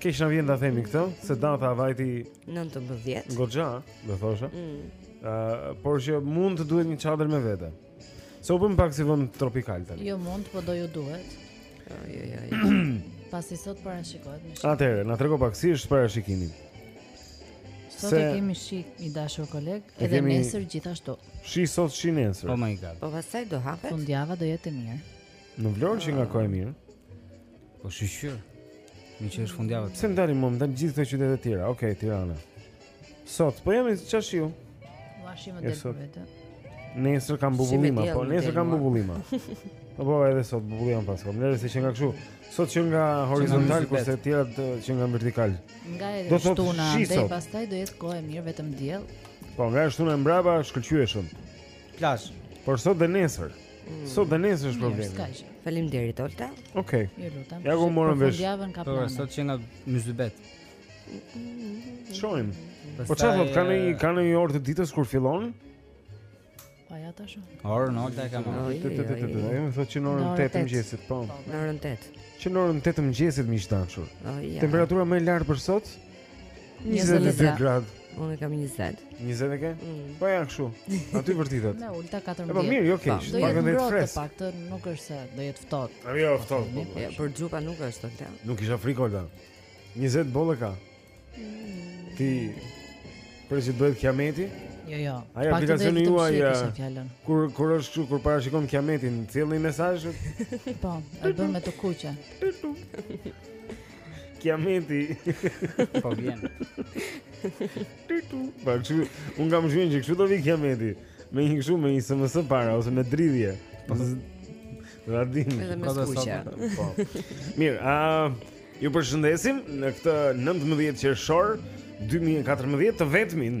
Keq na vjen ta themi këtë, se data vajti 19. Goxha, do thosha. Ëh, mm. uh, por që mund të duhet një çadër me vete. Se u bën pak si vend tropikal tani. Jo mund, po do ju duhet. Jo, jo, jo. jo. Pasi sot parashikohet me shi. Atëherë, na trego pak si është parashikimi. Sot se... e kemi shi i dashur koleg, e edhe kemi... nesër gjithashtu. Shi sot shi nesër. Oh my god. Po pastaj do hapet. Fundjava do jetë e mirë. Në Vlorë qënka kohë e mirë. Po shyqyr. Mirë që është fundjavë. Pse ndalim më ndal gjithë këto qytete të tjera? Okej, okay, Tirana. Sot po jam të çash ju. Vashi më del për vetë. Nesër kam bubullima, po nesër kam bubullima. Po po edhe sot bubullima pas kom. Nëse qënka kështu, sot qënka horizontal kurse të tjerat qënka vertikal. Nga e shtuna, dhe pastaj do jetë kohë e mirë vetëm diell. Po nga e shtuna e mbrapa shkëlqyeshëm. Plazh. Por sot dhe nesër. Sot dhe nesër është problemi. Faleminderit Olta. Okej. Okay. Ju lutem. Ja ku morëm vesh. Fundjavën ka po, plane. Sot qënka mysybet. Shojmë. Po çfarë thotë ka një ka një orë të ditës kur fillon? Po ja tash. Orë në Olta e kam. Ai më thotë që në orën 8 të mëngjesit, po. Në orën 8. Që në orën 8 të mëngjesit miq të dashur. Temperatura më e lartë për sot? 22 grad. Unë kam 20. 20 e ke? Mm. Po janë kështu. Aty vërtitet. Më e ulëta 14. Po mirë, jo keq. Po, do jetë ngrohtë, fresk. Të paktën nuk është se do jetë ftohtë. Po jo, ftohtë. Po, po, për xhupa nuk është, Olta. Nuk kisha frikë, Olta. 20 boll ka. Mm. Ti për si bëhet kiameti? Jo, jo. Ai aplikacioni juaj kur kur është kështu kur parashikon kiametin, sillni mesazhet. Po, e bën me të kuqe. Kiameti. Po vjen. Tutu. Po ju, unë kam shenjën që kështu do vijë kiameti. Me një kështu me një SMS para ose me dridhje. Po do dim. Edhe me skuqje. Po. Mirë, a ju përshëndesim në këtë 19 qershor 2024 të vetmin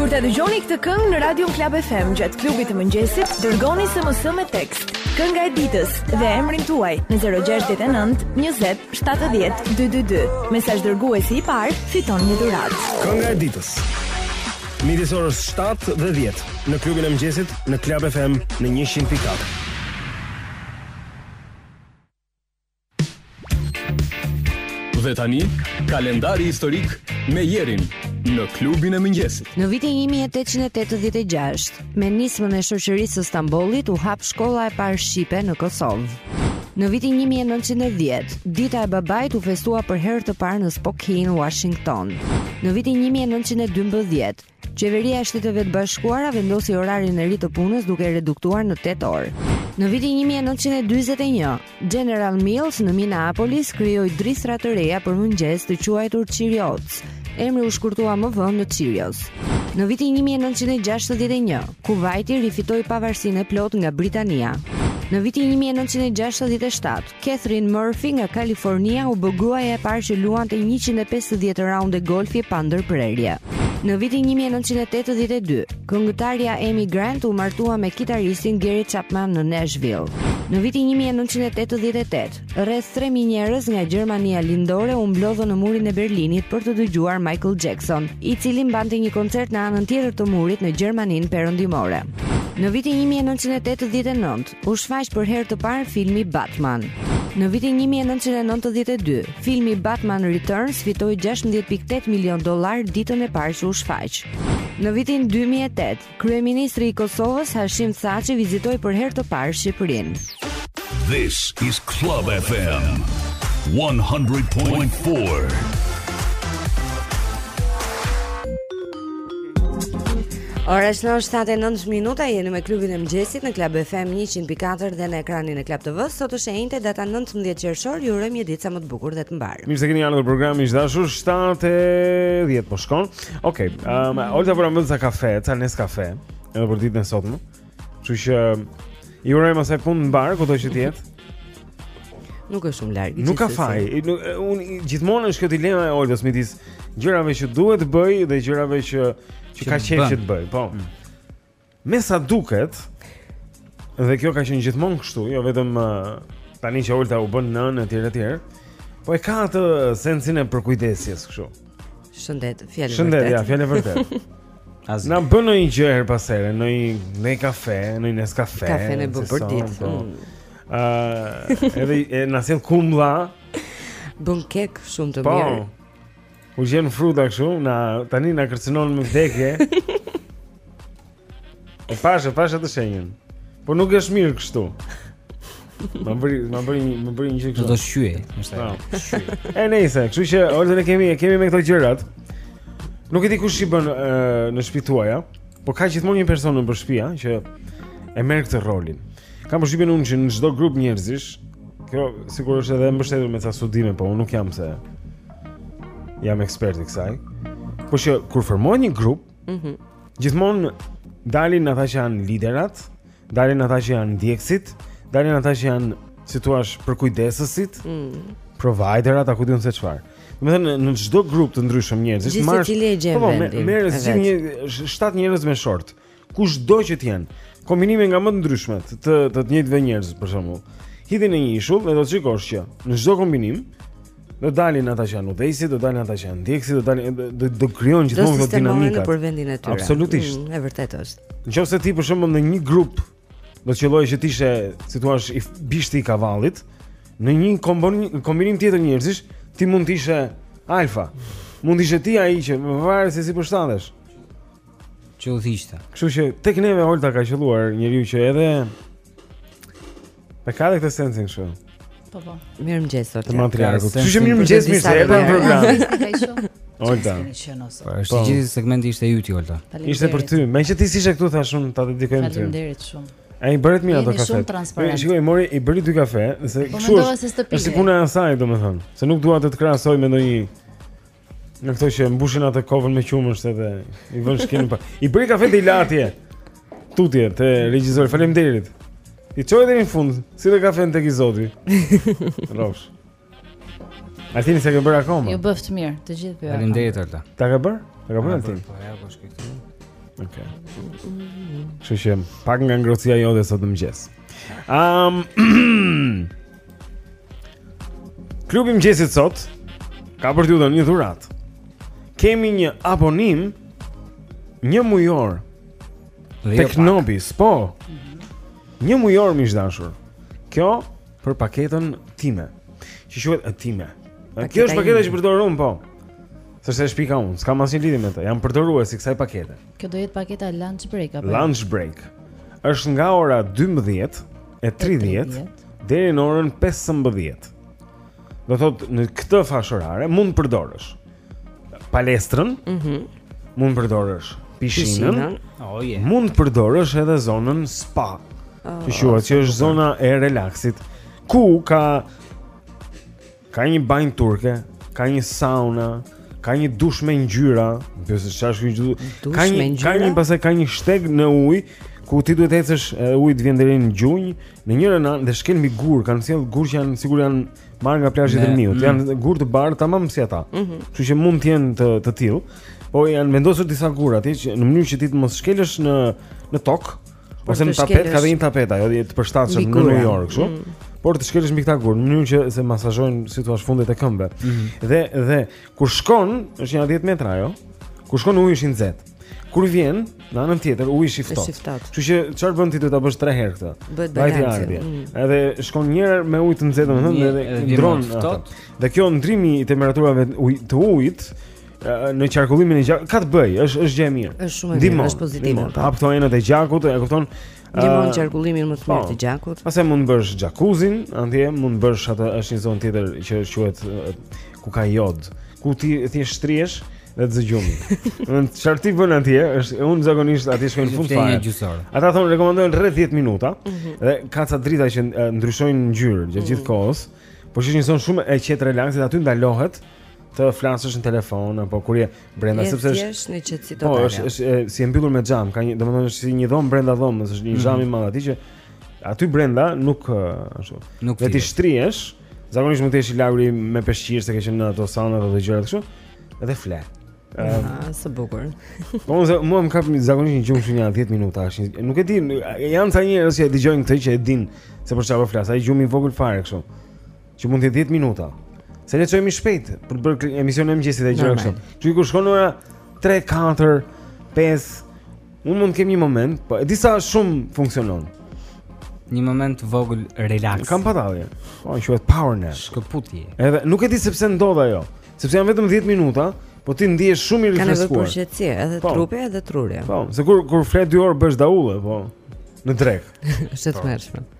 Kur ta dëgjoni këtë këngë në Radion Klab FM gjatë klubit të mëngjesit, dërgoni SMS me tekst. Kënga e ditës dhe emrin tuaj në 069 20 70 222. Mesazh dërguesi i parë, fiton një dhuratë. Kënga e ditës. Midis orës 7 dhe 10 në klubin e mëngjesit në Klab FM në 100.4. Dhe tani, kalendari historik me Jerin në klubin e mëngjesit. Në vitin 1886, me nismën e shoqërisë së Stambollit u hap shkolla e parë shqipe në Kosovë. Në vitin 1910, dita e babait u festua për herë të parë në Spokane, Washington. Në vitin 1912, Qeveria e Shteteve të Bashkuara vendosi orarin e ri të punës duke e reduktuar në 8 orë. Në vitin 1941, General Mills në Minneapolis krijoi drithëra të reja për mëngjes të quajtur Cheerioats. Emri u shkurtua më vonë në Cheerios. Në vitin 1961, Kuvajti rifitoi pavarësinë e plotë nga Britania. Në vitin 1967, Catherine Murphy nga Kalifornia u bë gruaja e parë që luante 150 raunde golfi pa ndërprerje. Në vitin 1982, këngëtarja Amy Grant u martua me kitaristin Gary Chapman në Nashville. Në vitin 1988, rreth 3000 njerëz nga Gjermania Lindore u mblodhën në murin e Berlinit për të dëgjuar Michael Jackson, i cili mbante një koncert në anën tjetër të murit në Gjermaninë Perëndimore. Në vitin 1989, U shfaq për herë të parë filmi Batman. Në vitin 1992, filmi Batman Returns fitoi 16.8 milion dollarë ditën e parë që u shfaq. Në vitin 2008, kryeministri i Kosovës Hashim Thaçi vizitoi për herë të parë Shqipërinë. This is Club FM 100.4. Ora është 7:09 minuta, jeni me klubin e mëngjesit në Club FM 100.4 dhe në ekranin e Club TV. Sot është e enjte data 19 qershor, ju urojmë një ditë sa më të bukur dhe të mbarë. Mirë se keni ardhur në programin e dashur 7:10 po shkon. Okej, okay, um, Olta po na bën ca kafe, ca neskafe, edhe për ditën e sotme. Kështu që i urojmë asaj punë të mbarë kudo që të jetë. Nuk është shumë larg. Nuk ka faj. Gjithmonë është kjo dilema e Oltës midis gjërave që duhet të bëjë dhe gjërave që që ka qejf që të bëjë. Po. Mm. Me sa duket dhe kjo ka qenë gjithmonë kështu, jo vetëm uh, tani që Olta u bë nënë etj etj. Po e ka atë sensin e përkujdesjes kështu. Shëndet, fjalë vërtet. Shëndet, ja, fjalë vërtet. Azi. Na bën ndonjë gjë herë pas here, në një kafe, në një Nescafe. Kafe na bën për ditë. Po. Mm. Ëh, edhe na sjell kumbulla. Bën kek shumë të po. mirë. Po. Kur gjen fruta kështu, na tani na kërcënon me vdekje. E pashë, e pashë atë shenjën. Po nuk është mirë kështu. Më bëri, më bëri, më bëri një gjë kështu. Do të shqyej, më shtoj. Po. Shqyej. E nejse, kështu që Oltën e kemi, e kemi për këto gjërat. Nuk e di kush i bën në shtëpitë tuaja, po ka gjithmonë një person në shtëpi, a, që e merr këtë rolin. Kam përshtypjen unë që në çdo grup njerëzish, kjo sigurisht është edhe e mbështetur me ca studime, po unë nuk është se jam ekspert i kësaj. Po që kur formohet një grup, Mhm. Mm Gjithmonë dalin ata që janë liderat, dalin ata që janë ndjekësit, dalin ata që janë, si thua, përkujdesësit, mm -hmm. providerat, a ku di unë se çfarë. Domethënë në çdo grup të ndryshëm njerëzish të marrësh. Po, po merr si një shtatë njerëz me short. Kushdo që të jenë? Kombinime nga më të ndryshmet të të njëjtëve njerëz, për shembull. Hidhi në një ishull dhe do të shikosh që në çdo kombinim Do dalin ata që janë udhëheqësit, do dalin ata që janë ndjekësit, do dalin do do krijojnë gjithmonë këtë dinamikë për vendin e tyre. Absolutisht. Mm, e vërtetë është. Nëse ti për shembull në një grup do të qëllojë që ti ishe, si thua, bishti i kavallit, në një kombinim kombinim tjetër njerëzish, ti mund të ishe alfa. Mund të ishe ti ai që varet se si përshtatesh. Që udhëhiqte. Kështu që tek neve Olta ka qëlluar njeriu që edhe E ka dhe këtë sensin kështu. Po po. Mirëmëngjes Olta. Të matriarkut. Ju jemi mirëmëngjes mirë se erdhe në program. Olta. Po, është po. gjithë segmenti ishte i yti Olta. Ishte për ty. Meqë ti ishe këtu thashë unë ta dedikojmë ty. Faleminderit shumë. I bëre mirë ato kafe. Shiko, mori i bëri dy kafe, se po kështu. Po mendova se s'të pihej. Si puna e saj, domethënë, se nuk dua të të krahasoj me ndonjë Nga këto që mbushin atë kovën me qumësht edhe i vënë shkelmin pra. I bëri kafet, i le atje. Tutje te regjia, faleminderit. I çoi deri në fund, si të kafe tek i zoti. Rrosh. Altin s'e ke bërë akoma. Ju bëftë mirë, të gjithë pijeni. Faleminderit Olta. Ta ka bërë? Ta ka bërë Altin. Po, ja, po shkoj. Okej. Shushem, pak nga ngrohtësia jote sot në mëngjes. Ëm. Um, Klubi i mëngjesit sot ka për t'ju dhënë një dhuratë. Kemi një abonim njëmujor jo tek Nobis, po. Njëmujor mik i dashur. Kjo për paketën time. Që quhet e imja. Kjo është paketa që përdor unë, po. S'është se e shpika unë, s'kam asnjë lidhje me të. Jam përdorues i kësaj pakete. Kjo do jetë paketa lunch break apo? Lunch break. Është nga ora 12 e 30 deri në orën 15. Do thotë në këtë fashë orare mund të përdorësh palestrën. Mhm. Mm mund të përdorësh pishinën. Oh yeah. Mund të përdorësh edhe zonën spa. Oh, që quhet që është zona e relaksit ku ka Ka një banjë turke, ka një sauna, ka një dush me ngjyra, nuk e di se çfarë është ky dush. Ka një ka një pastaj ka një shteg në ujë ku ti duhet të ecësh edhe uji të vjen deri në gjunjë, në njërën anë dhe shkel mbi gurë, kanë sjellë gurë që janë sigur janë marrë nga plazhi i Dhërmiut, mm. janë gurë të bardhë tamam si ata. Mm -hmm. Kështu që mund të jenë të të tillë. Po janë vendosur disa gurë aty që në mënyrë që ti të mos shkelësh në në tokë, Ose në tapet ka dhe një tapet ajo dhe të përshtatshme në New York, kështu. Mm. Por të shkelësh mbi këta gurë, në mënyrë që se masazhojnë si thua fundet e këmbëve. Mm -hmm. Dhe dhe kur shkon, është një 10 metra ajo. Kur shkon uji është i nxehtë. Kur vjen në anën tjetër uji është i ftohtë. Kështu që çfarë bën ti do ta bësh 3 herë këtë? Bëhet balanci. Mm. Edhe shkon një herë me ujë të nxehtë, domethënë edhe ndërron. Dhe kjo ndërrimi i temperaturave të ujit në qarkullimin e gjakut ka të bëjë, është është gjë e mirë. Është shumë e mirë, është pozitive. Po. Hap këto enët e gjakut, e kupton? Ndihmon uh, qarkullimin më të mirë po. të gjakut. Pastaj mund të bësh xhakuzin, atje mund të bësh atë është një zonë tjetër që quhet ku ka jod, ku ti thjesht shtrihesh dhe të zë gjumi. Unë çfarë ti bën atje, është unë zakonisht atje shkoj në fund fare. Ata thonë rekomandojnë rreth 10 minuta mhm. dhe ka ca drita që ndryshojnë ngjyrë gjatë gjithë mhm. kohës. Po është një zonë shumë e qetë relaksi, aty ndalohet. Mm të flasësh në telefon apo kur je brenda sepse është në qetësi po, totale. Po, është është e, si e mbyllur me xham, ka një, domethënë është si një dhomë brenda dhomës, është një mhm. xham i madh aty që aty brenda nuk ashtu. Nuk ti shtrihesh, zakonisht mund të jesh i lagur me peshqir se ke qenë në ato sauna apo gjëra kështu, edhe fle. Ah, sa bukur. Po unë mua më kap zakonisht një gjumë shumë 10 minuta, është nuk e di, janë ca njerëz që e dëgjojnë këtë që e dinë se për çfarë po flas, ai gjumi i vogël fare kështu. Që mund të jetë 10 minuta. Se ne çohemi shpejt për të bërë emisionin e mëngjesit e gjëra kështu. Ju kur shkon ora 3, 4, 5, unë mund të kem një moment, po e di sa shumë funksionon. Një moment i vogël relax. Kam patalje. Po, oh, quhet power nap. Shkëputje. Edhe nuk e di sepse ndodh ajo, sepse janë vetëm 10 minuta, po ti ndihesh shumë i rifreskuar. Kanë vetëm përshëndetje, edhe po. trupi edhe truri. Po, se kur kur fle 2 orë bëhesh daulle, po në drekë. Është e tmerrshme. Po.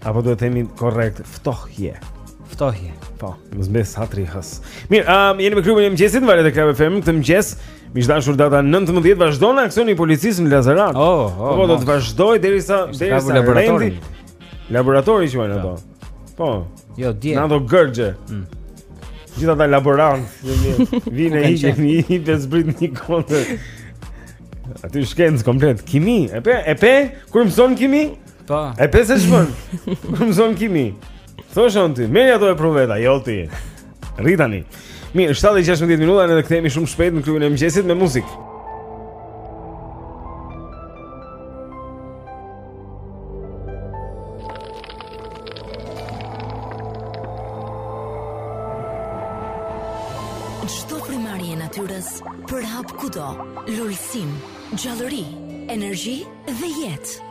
Apo duhet të themi korrekt ftohje. Ftohje. Po, më zbes hatri hës. Mirë, um, jeni me klubin e mëngjesit, valët e Club FM këtë mëngjes. Miq të dashur data 19 vazhdon aksioni i policisë në Lazarat. Oh, oh, po, po do të vazhdojë derisa derisa laboratori. Laboratori që vjen ato. Po. Jo, dje. Na do gërgje. Mm. Gjithë ata laborantë, vjen ai që i hip e zbrit një kontë. Aty shkencë komplet, kimi. E pe, e pe, kur mëson kimi? Po. E pe se ç'bën kur mëson kimi. Thoshin ty, merri ato epruveta, jo ti. Rritani. Mirë, 7:16 minuta ne do të kthehemi shumë shpejt në klubin e mëngjesit me muzikë. Çdo Primar i natyrës përhap kudo, lulëzim, gjallëri, energji dhe jetë.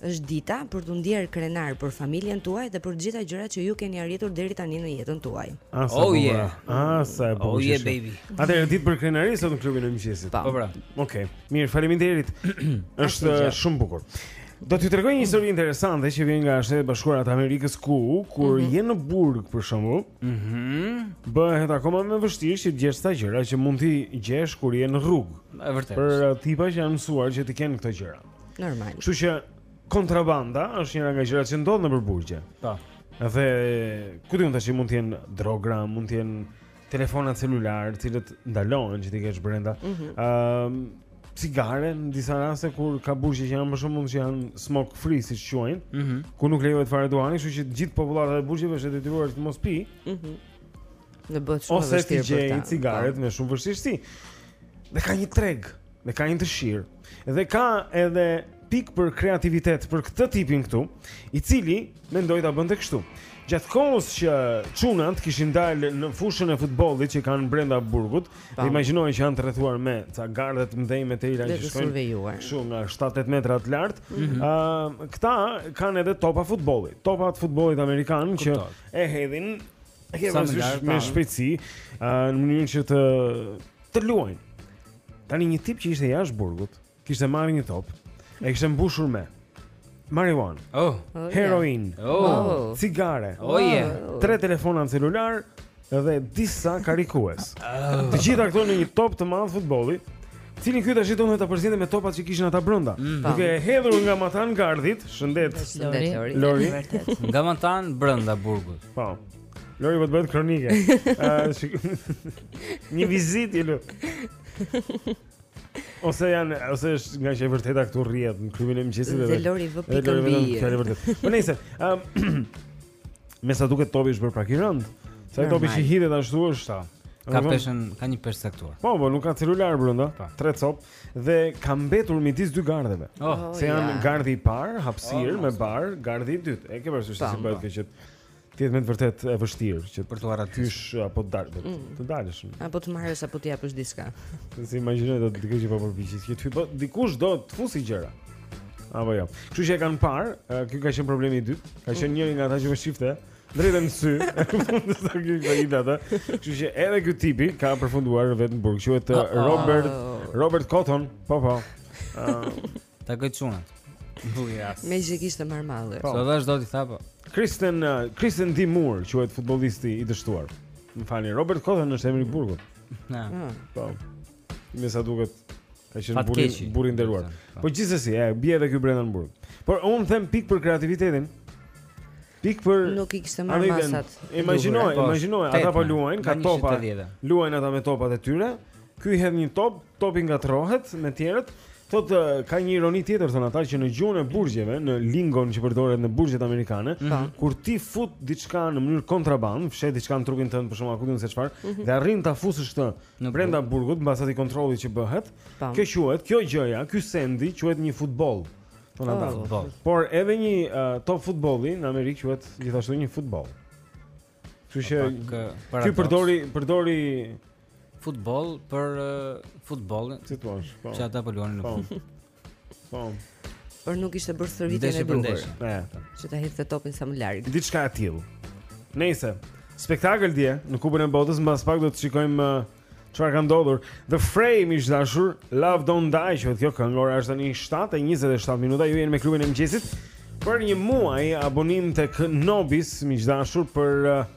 Është dita për t'u ndjerë krenar për familjen tuaj dhe për të gjitha gjërat që ju keni arritur deri tani në jetën tuaj. Ah, sa Oh, bukur. yeah. Ah, sa e bukur. Oh, që yeah, është. baby. Atëherë ditë për krenarinë sot në klubin e mëngjesit. Po. Po, pra. Okej. Mirë, faleminderit. Është Asgjë. eh, shumë bukur. Do t'ju tregoj një histori interesante që vjen nga Shtetet e Bashkuara të Amerikës ku kur Mhm. je në burg për shembull, Mhm. bëhet akoma më vështirë që të gjesh ca gjëra që mund t'i gjesh kur je në rrugë. E vërtetë. Për eh, tipa që janë mësuar që të kenë këto gjëra. Normal. Kështu që kontrabanda është njëra nga gjërat që ndodh nëpër burgje. Po. Dhe kuptohet tashi mund të jenë droga, mund të jenë telefona celularë, të cilët ndalohen që t'i kesh brenda. Ëm mm -hmm. uh, cigare në disa raste kur ka burgje që janë më shumë mund të janë smoke free siç i quajnë, mm -hmm. ku nuk lejohet fare duhani, kështu që gjithë popullata e burgjeve është e detyruar të mos pijë. Mhm. Mm U bëhet shumë e vështirë për ta. Ose t'i gjejë cigaret po. me shumë vështirësi. Dhe ka një treg, dhe ka një dëshirë. Dhe ka edhe pikë për kreativitet për këtë tipin këtu, i cili mendoi ta bënte kështu. Gjatë kohës që qunat kishin dalë në fushën e futbolit që kanë brenda burgut, dhe imagjinoj që janë të rrethuar me ca gardhe të mëdhenj me tela që shkojnë diku nga 7-8 metra të lartë, mm -hmm. uh, këta kanë edhe topa futbolli, topa të futbollit amerikan që e hedhin Kështu me shpejtësi, në mënyrë që të të luajnë. Tani një tip që ishte jashtë burgut, kishte marrë një top, e kishte mbushur me marijuanë, oh. oh, heroinë, oh. oh. cigare, oh, yeah. tre telefona celularë dhe disa karikues. Oh. Të gjitha këto në një top të madh futbolli. Cilin ky tashi donte ta përziente me topat që kishin ata brenda. Mm. Duke e hedhur nga matanë gardhit, shëndet. Shëndet Lori. Lori. Vërtet. Nga matanë brenda burgut. Po. Lori po të bëhet kronike. Ëh. Një vizitë të lutem. Ose janë, ose është ngaqë e vërteta këtu rrjedh në klubin e mëngjesit edhe. Lori vë pikën mbi i. Lori vë pikën mbi i. Po nejse. Ëm Me sa duket topi është bërë pak i rëndë. Se ai topi që hidhet ashtu është ta. Ka peshën, ka një peshë të caktuar. Po, po, nuk ka celular brenda, pa, tre copë dhe ka mbetur midis dy gardheve. Oh, oh se janë yeah. gardhi i parë, hapësirë oh, me bar, gardhi i dytë. E ke parasysh se si bëhet kjo që të jetë me vërtet e vështirë që për t'u arratisur qysh apo të dalësh, mm. të dalësh. Apo të marrësh apo të japësh diçka. S'e imagjinoj dot dikë që po përpiqet që të po dikush do të fusë gjëra. Apo jo. Kështu që e kanë parë, ky ka qenë problemi i dytë. Ka qenë njëri nga ata që më shifte drejt në sy. Do të thotë që ai dha atë. Kështu që edhe ky tipi ka përfunduar vetë në burg. Quhet uh, Robert Robert Cotton. Po po. Takoi çunat. Bujas. Meqë e kishte marrë malli. Po deshi t'i tha po. Kristen uh, Kristen D Moore quhet futbollisti i dështuar. Më falni, Robert Cotton është emri i burgut. Na. Po. Me sa duket ka qenë burrë burrë i nderuar. Po gjithsesi, e bie edhe ky brenda në burg. Por un them pik për kreativitetin. Pik për Nuk i kishte marrë masat. Imagjinoj, po, imagjinoj, ata po luajnë, kanë topa. Luajnë ata me topat e tyre. Ky hedh një top, topi ngatrohet me tjerët. Thot ka një ironi tjetër thon ata që në gjuhën e burgjeve, në lingon që përdoret në burgjet amerikane, mm -hmm. kur ti fut diçka në mënyrë kontraband, fsheh diçka në trupin tënd për shkak të, e kupton se çfarë, mm -hmm. dhe arrin ta fusësh këtë Në brenda burgut, mbas atij kontrolli që bëhet, kjo quhet, kjo gjëja, ky sendi quhet një futboll. Thonë ata. Oh. Por edhe një uh, top futbolli në Amerikë quhet gjithashtu një futboll. Kështu që uh, ky përdori përdori futboll për uh, futbollin. Si thua? Po. Që ata po luanin në po. fund. Po. Por nuk ishte bërë stërvitjen e duhur. Që ta hidhte topin sa më larg. Diçka e tillë. Nejse spektakël dje në Kupën e Botës mbas pak do të shikojmë uh, çfarë ka ndodhur. The Fray miq të dashur, Love Don't Die, quhet kjo këngë ora është tani 7:27 minuta, ju jeni me klubin e mëngjesit. Për një muaj abonim tek Nobis, miq të dashur, për uh,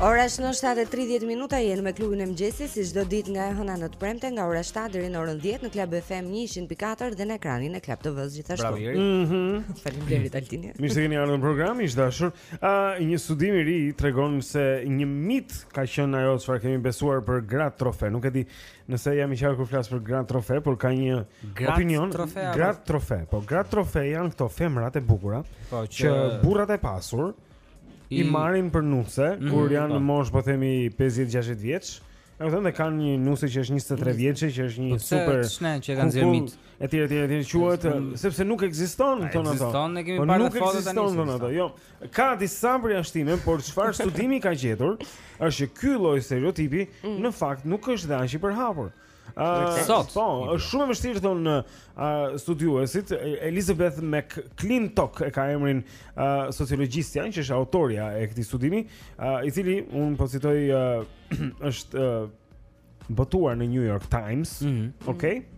Ora është në 7:30 minuta jeni me klubin e mëngjesit si çdo ditë nga e hëna në të premte nga ora 7 deri në orën 10 në Club FM 104 dhe në ekranin e Club TV-s gjithashtu. Bravo. Mhm. Faleminderit Altini. Mirë se keni ardhur në program, miq të dashur. Uh, një studim i ri tregon se një mit ka qenë ajo çfarë kemi besuar për gratë trofe. Nuk e di nëse jam i qartë kur flas për gratë trofe, por ka një opinion gratë trofe, gratë trofe. Po gratë trofe janë këto femrat e bukura po, që, që burrat e pasur i, i marrin për nuse mm -hmm, kur janë po. në moshë po themi 50-60 vjeç. Domethënë dhe kanë një nuse që është 23 vjeçe Që është një po super Po pse e ka nxjerrë mit E tjera, tjera, tjera, quhet Sepse nuk ekziston thonë ata Ekziston, ne kemi po parë në foto tani Nuk ekziston jo Ka disa përjashtime, por çfarë studimi ka gjetur është që ky lloj stereotipi mm. Në fakt nuk është dhe aq i përhapur Sot Po, është shumë e vështirë thonë studiuesit Elizabeth McClintock e ka emrin uh, sociologistja Që është autorja e këtij studimi uh, I cili, unë po citoj uh, është uh, botuar në New York Times, mm -hmm. okay? Mm -hmm.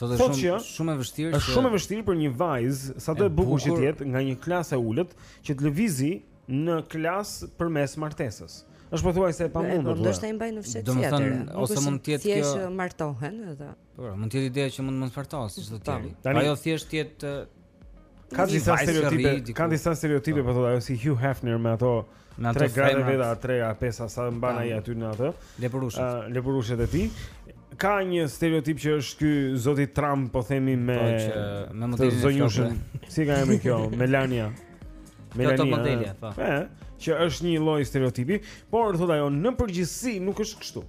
Sot është shumë shumë e vështirë. Është shumë e vështirë për një vajzë, sado e bukur që të jetë nga një klasë e ulët, që të lëvizi në klasë përmes martesës. Është pothuajse e pamundur. Do të thotë i mbajnë në fshehtë. Domethënë ose mund të jetë kjo. Thjesht martohen edhe. Po, mund të jetë ideja që mund të mos martohesh, çdo të tjerë. Ajo thjesht të jetë Ka disa stereotipe, ka disa stereotipe, po thotë ajo si Hugh Hefner me ato tre gratë e veta, tre a pesa sa mban ai aty në atë. Lepurushet. Uh, lepurushet e tij. Ka një stereotip që është ky zoti Trump, po themi me po, që, me modelin e zonjushën. Si ka emrin kjo? Melania. Melania. Kjo modelja, po. Ëh, që është një lloj stereotipi, por thotë ajo në përgjithësi nuk është kështu.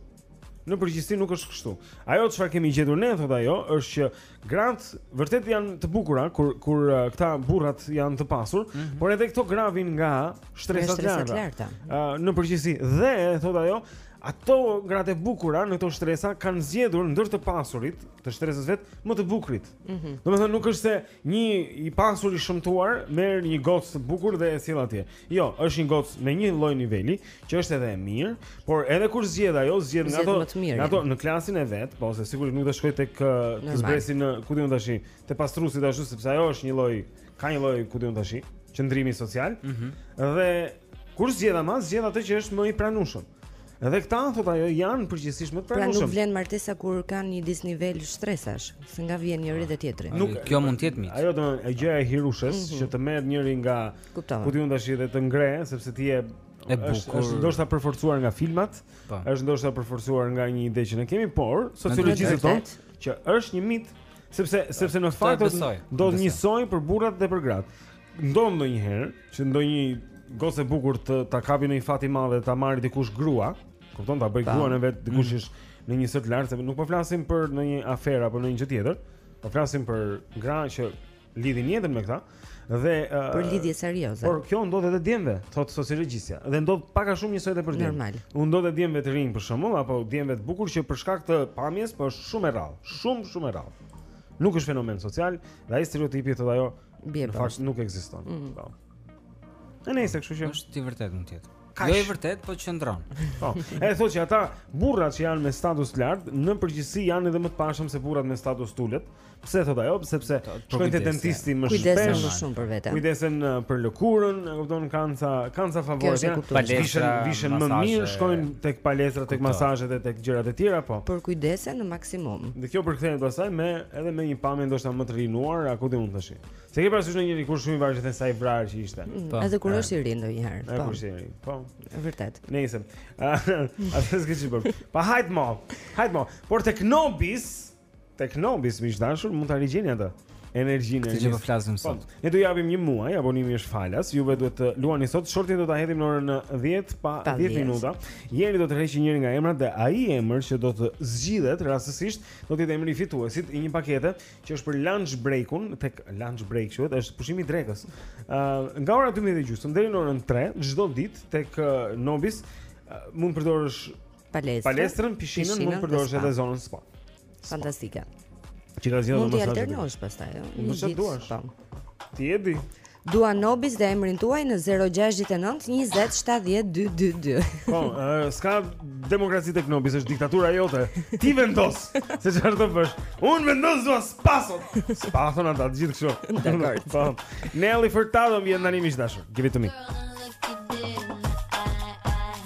Në përgjithësi nuk është kështu. Ajo çfarë kemi gjetur ne thotë ajo është që gratë vërtet janë të bukura kur kur uh, këta burrat janë të pasur, mm -hmm. por edhe këto gra vijnë nga shtresa të larta. Uh, në përgjithësi dhe thotë ajo Ato gratë e bukura në këto shtresa kanë zgjedhur ndër të pasurit, të shtresës vet, më të bukurit. Mm -hmm. Domethënë nuk është se një i pasur i shëmtuar merr një gocë të bukur dhe e sjell atje. Jo, është një gocë me një lloj niveli, që është edhe e mirë, por edhe kur zgjedh ajo, zgjedh nga ato, nga ato në klasin e vet, po se sigurisht nuk do shkoj tek të zbresin në ku di un tash, te pastruesit ashtu sepse ajo është një lloj, ka një lloj ku di un tash, qëndrimi social. Ëh. Mm -hmm. Dhe kur zgjedh ama, zgjedh atë që është më i pranueshëm. Edhe këta thot ajo janë përgjithsisht më të pranueshëm. Pra nuk vlen martesa kur kanë një disnivel shtresash, se nga vjen njëri dhe tjetri. Nuk kjo mund të jetë mit. Ajo do e gjëja e hirushes mm -hmm. që të merr njëri nga Kuptova. Ku di un tash edhe të ngre, sepse ti je e bukur. Është është ndoshta përforcuar nga filmat, po. Po. është ndoshta përforcuar nga një ide që ne kemi, por sociologjistët thonë që është një mit, sepse sepse në fakt do të ndodhë njësoj për burrat dhe për gratë. Ndodh ndonjëherë që ndonjë gocë e bukur të ta kapi ndonjë fat i madh dhe ta marrë dikush grua, kupton ta bëj gruan e vet dikush mm. është në një sërë të lartë, sepse nuk po flasim për ndonjë aferë apo ndonjë gjë tjetër, po flasim për gra që lidhin jetën me këta dhe uh, për lidhje serioze. Por kjo ndodh edhe djemve, thotë sociologjistja. Dhe ndodh pak a shumë njësoj edhe për djem. Normal. U ndodh edhe djemve të rinj për shembull apo djemve të bukur që për shkak të pamjes po është shumë e rrallë, shumë shumë e rrallë. Nuk është fenomen social, dhe ai stereotipi thotë ajo në fakt nuk ekziston. Mm -hmm. Po. Në nëse kështu që është i vërtetë mund të jetë. Jo i vërtetë, po qëndron. Po. E thotë që ata burrat që janë me status të lartë, në përgjithësi janë edhe më të pashëm se burrat me status të ulët, Pse thot ajo? Sepse shkojnë te dentisti më shpesh. Kujdesen më shumë për veten. Kujdesen uh, për lëkurën, e kupton kanë ca kanë ca favore. Vishen vishen më mirë, shkojnë tek palestra, tek masazhet e tek gjërat e tjera, po. Përkujdesen në maksimum. Dhe kjo përkthehet pastaj me edhe me një pamje ndoshta më të rinuar, a ku di un tash. Se ke parasysh ndonjë dikur shumë i varfër e sa i vrarë që ishte. Mm, po. Edhe kur është i ri ndonjëherë. Po. Kur është i ri. Po. Vërtet. Nëse. A s'ke çfarë? Pa hajt mo. Hajt mo. Por tek Nobis Tek Nobis miq të dashur, mund ta rigjeni atë energjinë. Këtë që po flasim po, sot. Ne do japim një muaj, abonimi është falas. Ju veç duhet të luani sot. Shortin do ta hedhim në orën 10 pa 10 minuta. Jeni do të tërheqë njërin nga emrat dhe ai emër që do të zgjidhet rastësisht do të jetë emri i fituesit i një pakete që është për lunch break-un, te lunch break quhet, është pushimi i drekës. Ë nga ora 12:30 deri në orën 3 çdo ditë tek Nobis mund të përdorësh palestrën, palestrën pishinën, mund të përdorësh edhe zonën spa. Fantastike. Ti ke zgjedhur, mund ta alternosh pastaj, jo? Ku të duash. Po. Ti e di. Dua Nobis dhe emrin tuaj në 069 20 70 222. Po, s'ka demokraci tek Nobis, është diktatura jote. Ti vendos se çfarë do bësh. Un vendos dua spa sot. Spa sot ata të gjithë kështu. Dakor. Po. Nelly Furtado vjen tani miq të dashur. Give it to me.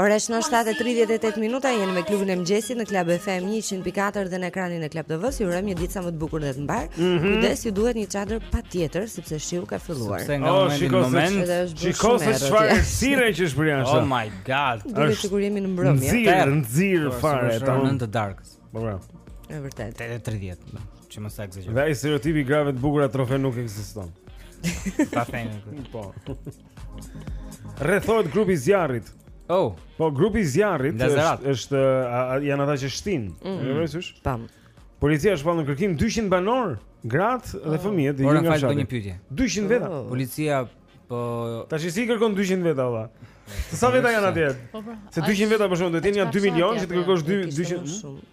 Ora është 7:38 minuta, jemi me klubin e mëngjesit në Club FM 104 dhe në ekranin e Club TV-s. Ju urojmë një ditë sa më të bukur dhe të mbarë. Mm -hmm. Kujdes, ju duhet një çadër patjetër sepse shiu ka filluar. Sepse nga oh, momenti në moment, shikoj se çfarë nxirje që është bërë jashtë. Oh my god. Duket sikur jemi në mbrëmje. Nxir, nxir po, fare nëntë të darkës. Po pra. Po. Është vërtet. 8:30. Që mos ta ekzagjeroj. Dhe stereotipi i grave të bukura trofe nuk ekziston. Ta thënë. Po. Rrethohet grupi i zjarrit. Oh. Po grupi i zjarrit është është janë ata që shtin. Mm. E ke parasysh? Tam. Policia është vënë në kërkim 200 banorë, gratë oh. dhe fëmijë të gjithë nga fshati. 200 veta. Oh. Policia po Tashi si kërkon 200 veta valla. Sa veta janë atje? Po, po. Se 200 veta për poshtë të tjerë janë 2 milionë që t'i kërkosh 2 200.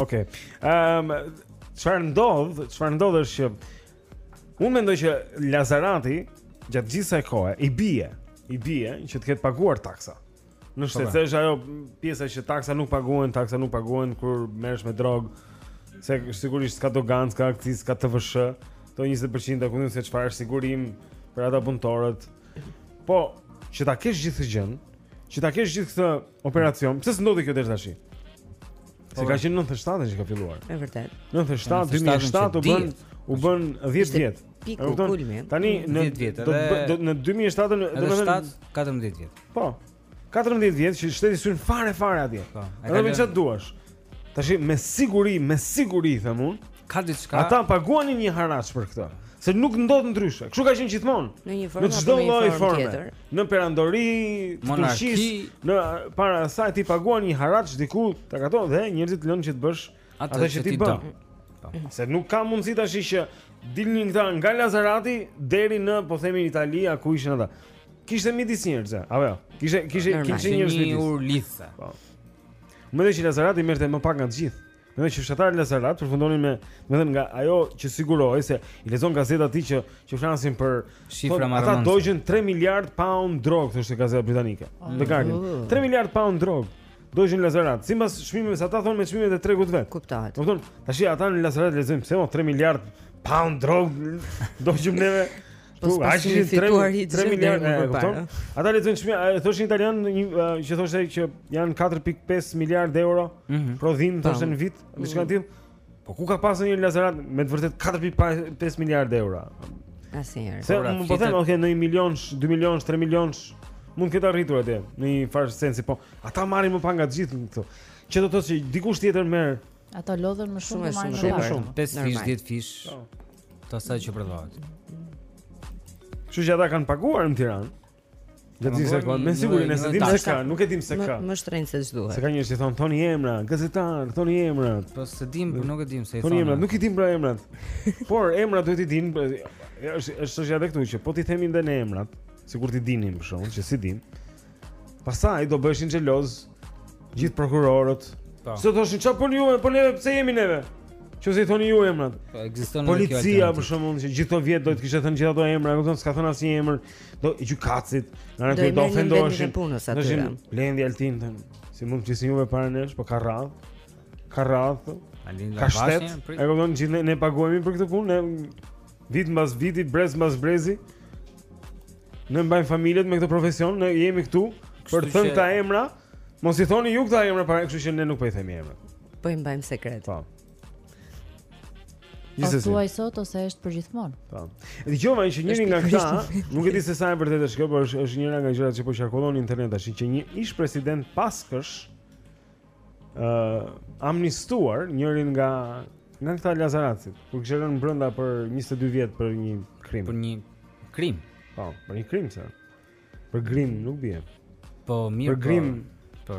Okej. Okay. Ehm, um, çfarë ndodh? Çfarë ndodh është që unë mendoj që Lazarati gjatë gjithë kësaj kohe i bie, i bie që të ketë paguar taksa. Në shtet, se është ajo pjesa që taksa nuk paguhen, taksa nuk paguhen kur merresh me drogë. Se sigurisht s'ka doganë, s'ka akcizë, s'ka TVSH, to 20% apo ku di se çfarë, s'ka sigurim për ata punëtorët. Po, që ta kesh gjithë këtë gjën, që ta kesh gjithë këtë operacion, pse s'ndodhi kjo deri tashi? Se po, ka qenë 97 që ka filluar. Është vërtet. 97 2007 u bën u bën 10 vjet. E kupton. Tani në në 2007 domethënë 14 vjet. Po. 14 vjet që shteti s'hyn fare fare atje. Po. Edhe bëj ça të duash. Tash me siguri, me siguri them un, ka diçka. Ata paguanin një haraç për këtë, se nuk ndodh ndryshe. Kështu ka qenë gjithmonë. Në çdo lloj forme. Në perandori, monarki, në para asaj ti paguan një haraç diku, tek ato dhe njerëzit të lënë që të bësh atë që ti bën. Po. Se nuk ka mundësi tashi që dilnin këta nga Lazarati deri në po themi Itali, a ku ishin ata? Kishte midis njerëz, apo jo? Kishte kishte kishte njerëz midis. Një urlithe. Po. Domethënë që Lazarati merrte më pak nga të gjithë. Domethënë që fshatarët Lazarat përfundonin me, domethënë nga ajo që sigurohej se i lexon gazetat ti që që flasin për shifra më Ata dogjën 3 miliard pound drogë, thoshte gazeta britanike. Oh, The Guardian. 3 miliard pound drogë. Do ishin Lazarat, simbas çmimeve, se ata thonë me çmimet e tregut vetë. Kuptohet. Kupton, tashi ata në Lazarat lexojnë, pse mo, 3 miliard pound drogë, dogjëm neve. Po pse s'paskemi fituar i të zhëmë dërë më përpara. Ata lexojnë çmime, a thoshte një italian që thoshte që janë 4.5 miliard euro mm -hmm. prodhim, thoshte në vit, diçka e tillë, Po ku ka pasur në Lazarat me të vërtetë 4.5 miliard euro? Asnjëherë. Se më po them, okay, 1 milion, 2 milion, 3 milion mund të ketë arritur atje në një farë sensi, po ata marrin më pak nga të gjithë këtu. Që do të thotë se dikush tjetër merr Ata lodhen më shumë, shumë, shumë, shumë, 5 fish, 10 fish. Po. Të asaj që prodhohet. Kështu që ata kanë paguar në Tiranë. Dhe ti se po, me siguri nëse dim se ka, nuk e dim se ka. Më shtrenjtë se ç'duhet. Se ka njerëz që thonë thoni emra, gazetar, thoni emra. Po s'e dimë, po nuk e dimë se i thonë. Thoni emra, nuk i dimë pra emrat. Por emrat duhet t'i dimë, po, është është çështja edhe këtu që po t'i themi dhe emrat, sikur t'i dinim për shkakun që s'i dimë. Pastaj do bëheshin xhelozë gjithë prokurorët. Po. Se do thoshin çfarë po ju, po neve pse jemi neve? Që si thoni ju emrat? Po ekziston policia për shkakun që gjithë këto vjet do të kishte thënë gjithë ato emra, domethënë s'ka thënë asnjë emër. Dhe gjykatësit, domethënë do ofendoheshin Në shimë, le ndjalltin të Si mund t'i qisni juve para nesh, po ka radhë Ka radhë Ka shtetë E kupton gjithë ne paguhemi për këtë punë Ne vit mbas viti, brez mbas brezi Ne mbajmë familjet me këtë profesion Ne jemi këtu Për të thënë këta emra Mos i thoni ju këta emra para Kështu që ne nuk po i themi emrat Po i mbajmë sekret Po Ose thuaj sot ose është për gjithmonë. Po. Dëgjova që njëri nga këta, nuk e di se sa e vërtetë është kjo, por është është njëra nga gjërat që po qarkullon në internet tashi, që një ish president paskësh ë uh, amnistuar njërin nga nga këta lazaratsit, kur kishte rënë brenda për 22 vjet për një krim. Për një krim. Po, për një krim se. Për grim nuk bie. Po mirë. Për po. grim. Po.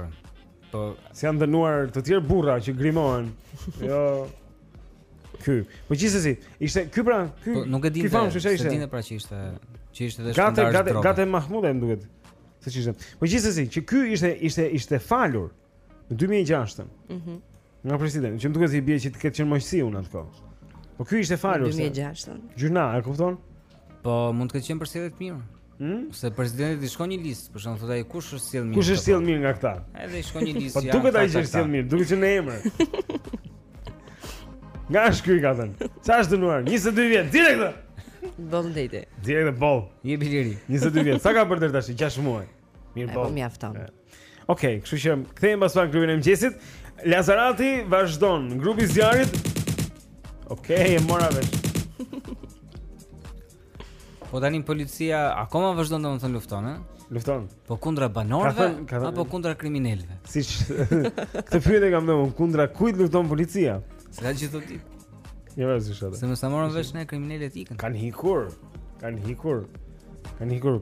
Po s'janë dënuar të tjerë burra që grimohen. Jo. Ky. Po gjithsesi, ishte ky pra, ky. Po nuk e di. Ky famë çfarë ishte. Dinë pra që ishte, që ishte dhe shpërndarë. Gate Gate Gate Mahmutaj më duket. Se ç'ishte. Po gjithsesi, që ky ishte ishte ishte falur. Në 2006-ën. Mhm. Nga presidenti, që më duket se i bie që të ketë qenë Moisiu në atë kohë. Po ky ishte falur. Në 2006-ën. Gjynah, e kupton? Po mund të ketë qenë për sjellje të mirë. Hmm? Se presidentit i shkon një listë, për shkak thotë ai kush është sjell mirë. Kush është sjell mirë nga këta? Edhe i shkon një listë. Po duket ai që është sjell mirë, duket që në emër. Nga është ky ka thënë? Sa është dënuar? 22 vjet, direkt. Boll mbajte. Direkt boll. Një biliri. 22 vjet. Sa ka bërë deri tash? 6 muaj. Mirë boll. Po mjafton. Okej, okay, kështu që kthehemi pas pak në klubin e mëngjesit. Lazarati vazhdon, grupi i zjarrit. Okej, okay, e mora vesh. Po tani policia akoma vazhdon domethën lufton, ë? Lufton. Po kundra banorëve apo kundra kriminelëve? Se këtë pyetje kam, domethënë, kundra kujt lufton policia? Se ka gjithë ditë. Jo, jo, është atë. Se me sa morëm vesh ne kriminelët ikën. Kanë ikur. Kanë ikur. Kanë ikur.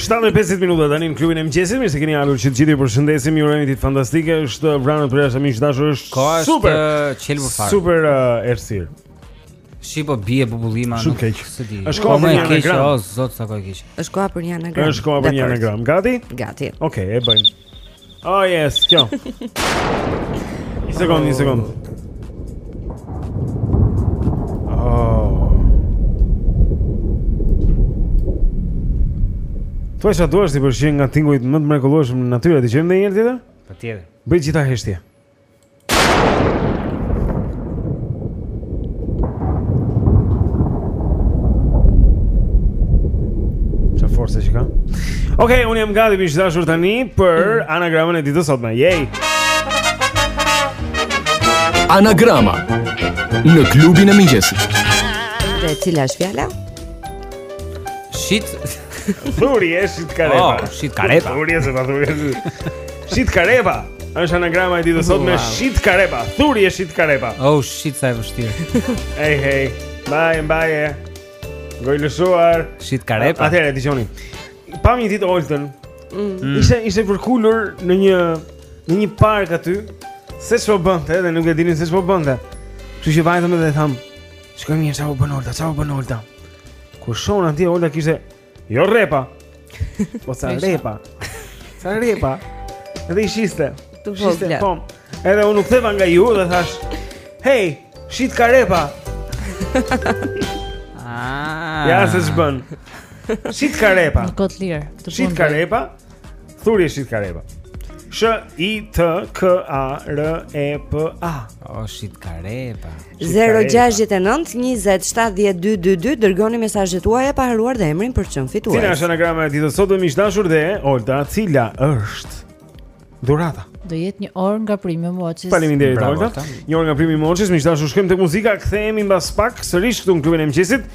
7:50 minuta tani në klubin e mëngjesit, mirë se keni ardhur që të gjithë ju përshëndesim, ju urojmë ditë fantastike. Është vranët përjashta miq të dashur, është super. Qelbur fare. Super uh, errësirë. Shi po bie bubullima nuk keq. Është koha për një anagram. O zot sa kohë e keqe. Është koha për një anagram. Është koha për një anagram. Gati? Gati. Okej, e bëjmë. Oh yes, kjo. Një sekond, një sekond. Oh. Po është, ajo është një prej nga tingujt më të mrekullueshëm në natyrë, ta dëgjojmë edhe një herë tjetër? Patjetër. Bëni të gjithë heshtje. Forse që ka Okej, okay, unë jam gati miq të dashur tani Për anagramën e ditës së sotme Yay! Anagrama Në klubin e mëngjesit Dhe cila është fjala? Shit Thurje shit karepa oh, Shit karepa Thurje shit, thurje Shit Kareba. Është anagrama e ditës së sotme Shit Kareba. Thurje Shit Kareba. Oh shit sa e vështirë. Hey hey. Bye bye. Gojëlëshuar. Shit Kareba. Atëherë dëgjoni. Pamë një ditë Oltën. Mm. mm. Ishte ishte përkulur në një në një park aty. Se çfarë po bënte dhe nuk e dinim se çfarë po bënte. Kështu që vajtëm dhe thamë, shkojmë një çfarë po bën Olta, çfarë po bën Olta. Kur shohim andej Olta kishte Jo rrepa. Po ca rrepa. Ca rrepa. Edhe i shiste. Tu shiste po. Edhe unë u ktheva nga ju dhe thashë, "Hej, shitka rrepa." Ah. Ja se ç'bën. Shitka rrepa. Kot lir. Shitka rrepa. Thuhet shit karepa. Sh I T K A R E P A. O shit karepa. 069 20 70 222 dërgoni mesazhet tuaja pa harruar dhe emrin për të qenë fitues. Cila është anagrama e ditës sot miq të dashur dhe Olta, cila është dhurata. Do jetë një orë nga primi Moçis. Faleminderit Olta. Një orë nga primi Moçis, miq të dashur shkojmë tek muzika, kthehemi mbas pak sërish këtu në klubin e mëngjesit.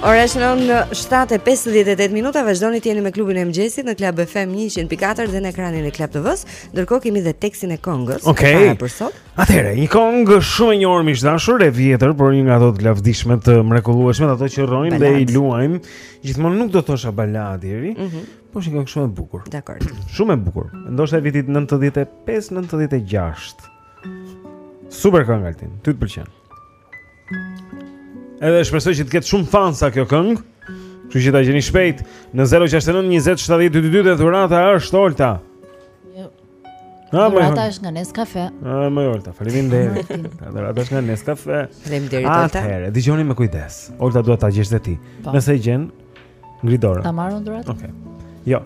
Ora shënon 7:58 minuta, vazhdoni të jeni me klubin e mëngjesit në Club FM 100.4 dhe në ekranin e Club TV-s. Ndërkohë kemi dhe tekstin e këngës okay. para për sot. Atëherë, një këngë shumë e njohur miq të dashur, e vjetër, por një nga ato të lavdishme të mrekullueshme, ato që rrojnë dhe i luajmë. Gjithmonë nuk do të thosha baladë deri, mm -hmm. por është një këngë shumë e bukur. Dakord. Shumë e bukur. Ndoshta e vitit 95-96. Super këngë Altin. Ty të pëlqen. Edhe shpresoj që të ketë shumë fansa kjo këngë. Kështu që ta gjeni shpejt në 069 20 70 222 dhe dhurata është Olta. Jo. Ah, dhurata është nga Nescafe. Ah, më Olta, faleminderit. Dhurata është nga Nescafe. Faleminderit Olta. Atëherë, dëgjoni me kujdes. Olta duhet ta gjesh ti. Po. Nëse e gjen, ngri dorën. Ta marrim dhuratën. Okej. Okay. Jo.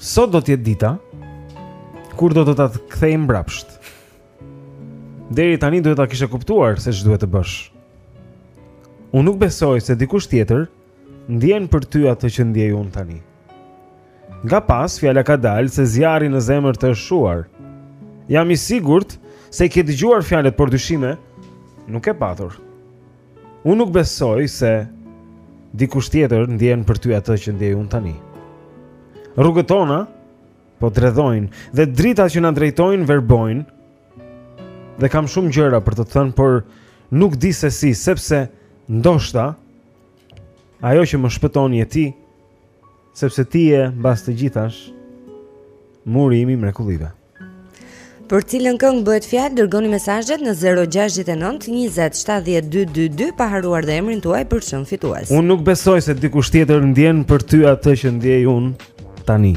Sot do të jetë dita kur do të ta kthejmë mbrapsht. Deri tani duhet ta kishe kuptuar se ç'duhet të bësh. Unë nuk besoj se dikush tjetër ndjen për ty atë që ndjej unë tani. Nga pas fjala ka dalë se zjarri në zemër të është shuar. Jam i sigurt se i ke dëgjuar fjalët por dyshime nuk ke patur. Unë nuk besoj se dikush tjetër ndjen për ty atë që ndjej unë tani. Rrugët tona Po dredhojnë dhe dritat që na drejtojnë verbojnë. Dhe kam shumë gjëra për të thënë, por nuk di se si, sepse ndoshta ajo që më shpëton je ti, sepse ti je mbas të gjithash muri im i mrekullive. Për cilën këngë bëhet fjalë? Dërgoni mesazhet në 069 20 70 222 pa harruar dhe emrin tuaj për të qenë fitues. Unë nuk besoj se dikush tjetër ndjen për ty atë që ndjej unë tani.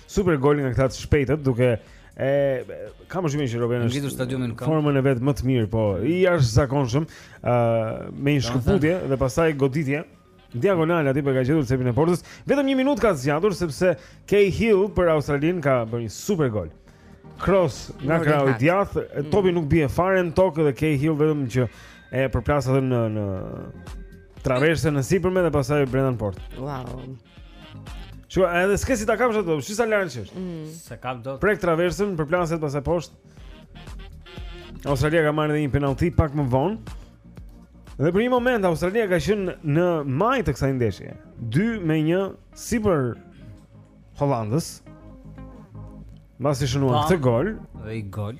Super gol nga këta të shpejtët unë e kam mendimin që Robben është në stadiumin këtu. Formën e vet më të mirë, po i jashtëzakonshëm, ë uh, me një shkëputje dhe pastaj goditje diagonal aty për ka gjetur cepin e portës. Vetëm një minutë ka zgjatur sepse Cahill për Australinë ka bërë një super gol. Cross nga krahu i djathtë, mm. topi nuk bie fare në tokë dhe Cahill vetëm që e përplas atë në në traversën e sipërme dhe pastaj brenda në portë. Wow. Shu, edhe s'ke si ta kapësh atë, shi sa lartë që është. Mm. S'e kap dot. Prek traversën, përplaset pastaj poshtë. Australia ka marrë edhe një penalti pak më vonë. Dhe për një moment Australia ka qenë në majë të kësaj ndeshje. 2 me 1 sipër Holandës. Mbasi shënuan këtë gol, dhe i gol.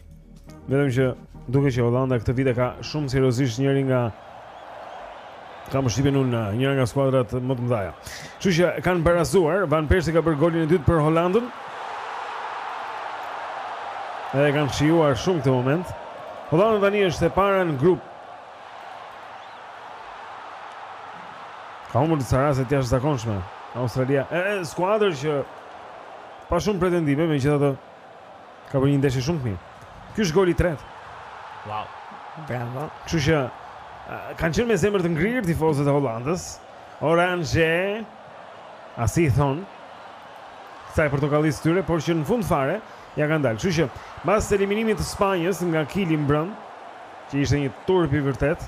Vetëm që duket që Holanda këtë vit e ka shumë seriozisht njëri nga Kam përshtypjen unë eh, njëra nga skuadrat më të mdhaja Kështu që kanë barazuar Van Persie ka bërë golin e dytë për Hollandën Edhe kanë shijuar shumë këtë moment Hollanda tani është e para në grup Ka humbur disa raste të jashtëzakonshme Australia E, e skuadrë që Pa shumë pretendime, megjithatë ka bërë një ndeshje shumë të mirë. Ky është goli i tretë. Wow. Bravo. Kështu që kanë qenë me zemër të ngrirë tifozët e Holandës. Orange. A si i thonë? Kësaj portokallisë tyre, por që në fund fare ia kanë dalë. Kështu që pas eliminimit të Spanjës nga Kili mbrëm, që ishte një turp i vërtetë.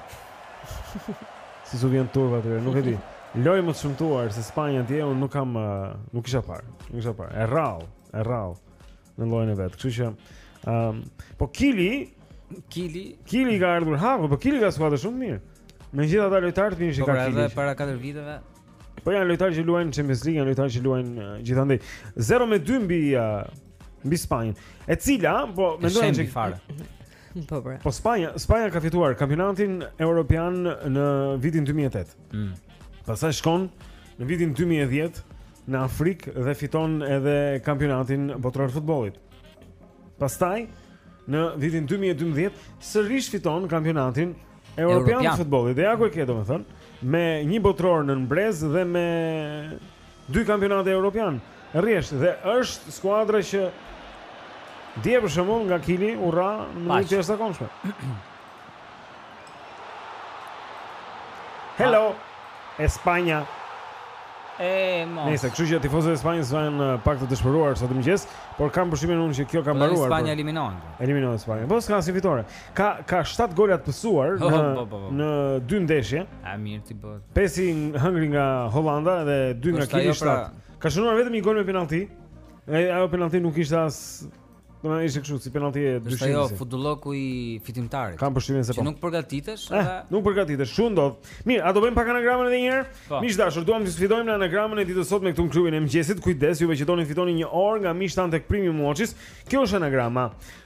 Si s'u vjen turp atyre, nuk e di. Lojë më të shëmtuar se Spanja dje, unë nuk kam nuk kisha parë, nuk kisha parë. E rrallë, e rrallë në lojën e vet. Kështu që ëm um, po Kili, Kili, Kili ka ardhur haku, po Kili ka skuadër shumë mirë. Me gjithë ata lojtarë të mirë që po, ka pra, Kili. Po edhe para 4 viteve. Po janë lojtarë që luajnë në Champions League, janë lojtarë që luajnë gjithandej. 0 me 2 mbi uh, mbi Spanjën. E cila, po mendoj se Po pra. Po Spanja, Spanja ka fituar kampionatin europian në vitin 2008. Mm. Pastaj shkon në vitin 2010 në Afrikë dhe fiton edhe kampionatin botëror të futbollit. Pastaj në vitin 2012 sërish fiton kampionatin Europian të futbollit, dhe ja ku e ke domethën, me një botëror në brez dhe me dy kampionate europianë rresht dhe është skuadra që dje për shembull nga Kili u rrah në mënyrë të jashtëzakonshme. Hello. E Spanja. E mos. Nëse kështu që tifozët e Spanjës janë uh, pak të dëshpëruar sot mëngjes, por kam përshtypjen unë se kjo ka po, mbaruar. Spanja eliminohet. Eliminohet Spanja. Po s'ka asnjë fitore. Ka ka 7 gola të pësuar oh, në bo, bo, bo. në dy ndeshje. A mirë t'i bëhet. Pesë i hëngri nga Holanda dhe dy nga Kili pra- shtatë. Pra... Ka shënuar vetëm një gol me penallti. Ai ajo penallti nuk ishte as Do të ishte kështu si penalti e dyshimtë. Është ajo futbolloku i fitimtarit. Kam përshtypjen se po. Që nuk përgatitesh, eh, edhe nuk përgatitesh. Shumë do. Mirë, a do bëjmë pak anagramën edhe një herë? Po. Miq të dashur, duam t'ju sfidojmë në anagramën e ditës së sotme këtu në klubin e mëngjesit. Kujdes, juve që doni të fitoni një orë nga Mish Tan tek Premium Watches. Kjo është anagrama.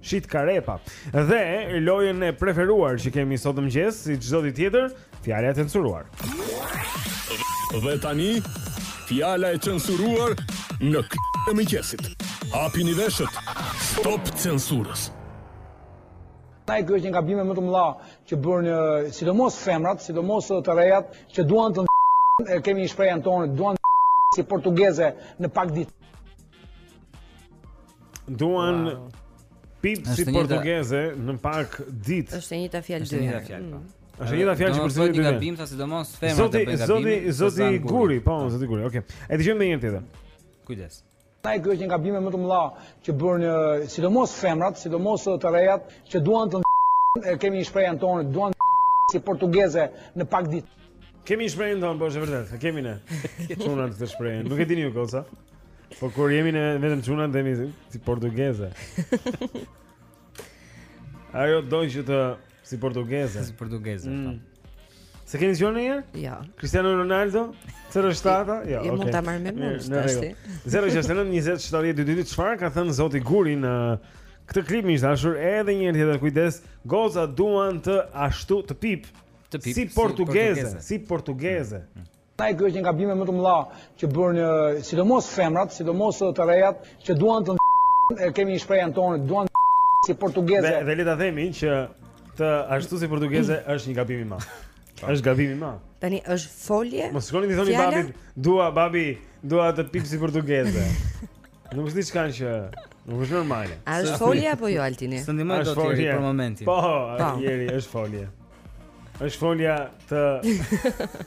Shit karepa. Dhe lojën e preferuar që kemi sot në mëngjes, si çdo ditë tjetër, fjala e censuruar. Dhe tani, fjala e censuruar në klubin e mëngjesit. Hapini veshët. Stop censurës. Ai ky është një nga gabimet më të mëdha që bëjnë sidomos femrat, sidomos të rejat që duan të e kemi një shprehje tonë, duan si portugeze në pak ditë. Duan wow. pip si portugeze në pak ditë është e njëjta fjalë dy herë po. mm. është e njëjta fjalë që përsëritet gabim tha sidomos femra zoti, të bëjnë zoti zoti guri po ah. zoti guri okay e dëgjojmë edhe një herë tjetër kujdes Ai ky është një nga gabimet më të mëdha që bëjnë sidomos femrat, sidomos të rejat që duan të e kemi një shprehje tonë, duan si portugeze në pak ditë. Kemi një shprehje tonë, po është vërtet. E kemi ne. Çuna të shprehjen. Nuk e dini ju goca? Po kur jemi ne vetëm çuna themi si portugeze. Ajo don që të si portugeze. Si portugeze. Mm. Po. Se keni dëgjuar ndonjëherë? Jo. Ja. Cristiano Ronaldo, 07-a? Jo, okay. mund ta marr me mund tash. 0692070222 çfarë ka thënë zoti Guri në këtë klip miq të dashur edhe një herë tjetër kujdes, goca duan të ashtu të pip. Të pip. Si portugeze, si portugeze. Si portugeze. Mm. Ndaj ky është një nga gabimet më të mëdha që bëjnë sidomos femrat, sidomos të rejat që duan të e kemi një shprehje tonë, duan si portugeze. Dhe, dhe le ta themi që të ashtu si portugeze është një gabim i madh. Është gabim i madh. Tani është folje. Mos shkoni ti thoni babit, dua babi, dua të pip si portugeze. Nuk është diçka që nuk është normale. A është folje apo jo Altini? S'e ndihmoj dot Jerin për momentin. Po, po. jeri është folje. Është folja të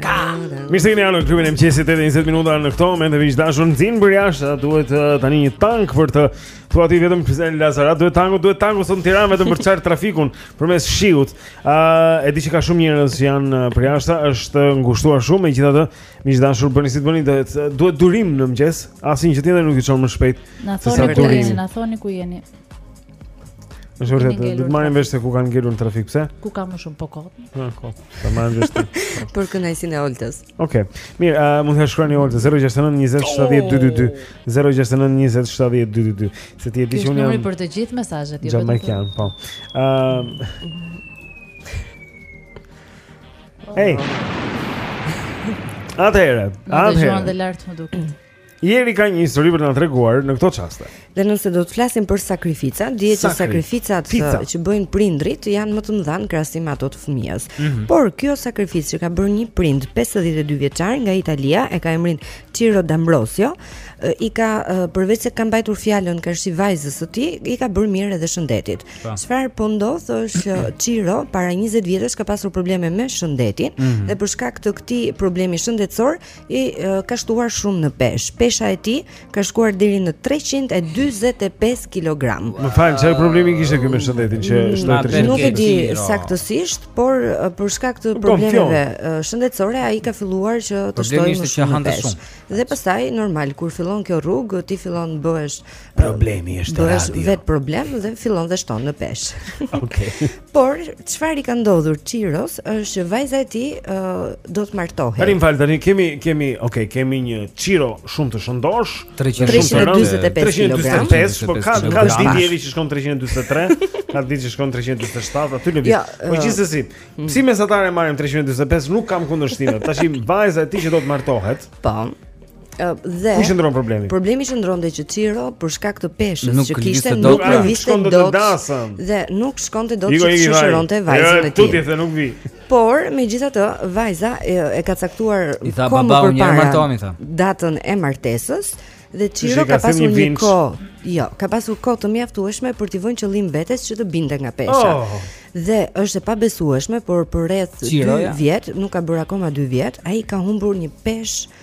Ka. Mirë se vini në klubin e mëngjesit edhe 20 minuta në këto momente miq të dashur nxin për jashtë, ata duhet eh, tani një tank për të thua ti vetëm pse në Lazarat duhet tanku, duhet tanku sot në Tiranë vetëm për të çarë trafikun përmes shiut. Ë, uh, e di që ka shumë njerëz që janë eh, për jashtë, është ngushtuar shumë megjithatë, miq të dashur bëni si të bëni, duhet durim në mëngjes, asnjë gjë tjetër nuk i çon më shpejt. Na thoni ku jeni, na thoni ku jeni. Është vërtet, do të marrim vesh se ku kanë ngelur në trafik, pse? Ku ka më shumë po kot? Po kot. Sa ta marrim vesh. Për kënaqësinë e Oltës. Okej. Okay. Mirë, uh, mund t'i shkruani Oltës 069 20 70 222. 069 20 70 222. Se ti e di që unë jam për të gjithë mesazhet, jo vetëm. Jamaican, po. Ëm. Uh... Hey. Atëherë, atëherë. Do të shkojmë lart më duket. Jeri ka një histori për të na treguar në këto çaste. Dhe nëse do të flasim për sakrifica, dihet se sakrificat fica që bëjnë prindrit janë më të mëdha në krahasim me ato të fëmijës. Mm -hmm. Por kjo sakrificë që ka bërë një prind 52 vjeçar nga Italia, e ka emrin Ciro D'Ambrosio, i ka përveç se ka mbajtur fjalën karshi vajzës së tij, i ka bërë mirë edhe shëndetit. Çfarë po ndodh është që Ciro para 20 vjetësh ka pasur probleme me shëndetin mm -hmm. dhe për shkak të këtij problemi shëndetësor ai ka shtuar shumë në peshë. Pesha e tij ka shkuar deri në 345 kg. Më fal, çfarë problemi kishte ky me shëndetin që mm, shtoi 300? Nuk e di saktësisht, por për shkak të problemeve shëndetësore ai ka filluar që të shtojë më shumë në peshë. Dhe pastaj normal kur fillon kjo rrugë, ti fillon bëhesh Problemi i radhës. Vetë problem dhe fillon dhe shton në peshë. Okej. Okay. Por çfarë i ka ndodhur Çiros është që vajza e tij uh, do të martohet. Tani më fal tani kemi kemi okay, kemi një Çiro shumë të shëndoshë, 345 kg. 345, po ka ka ditë Jeri që shkon 343, ka ditë që shkon 347, aty lëviz. Jo, po uh, gjithsesi, mm. si mesatare marrim 345, nuk kam kundërshtim. Tash vajza e tij që do të martohet. Po. Dhe Ku qëndron problemi? Problemi qëndron te që Ciro për shkak të peshës nuk që kishte nuk lëvizte dot. Dhe nuk shkonte dot që të shoqëronte vajzën e tij. Tutje se nuk vi. Por megjithatë vajza e, e ka caktuar kohën përpara. Datën e martesës dhe Ciro ka pasur një kohë. Jo, ka pasur kohë të mjaftueshme për t'i vënë qëllim vetes që të binte nga pesha. Oh. Dhe është e pabesueshme, por për rreth 2 vjet, nuk ka bërë akoma 2 vjet, ai ka humbur një peshë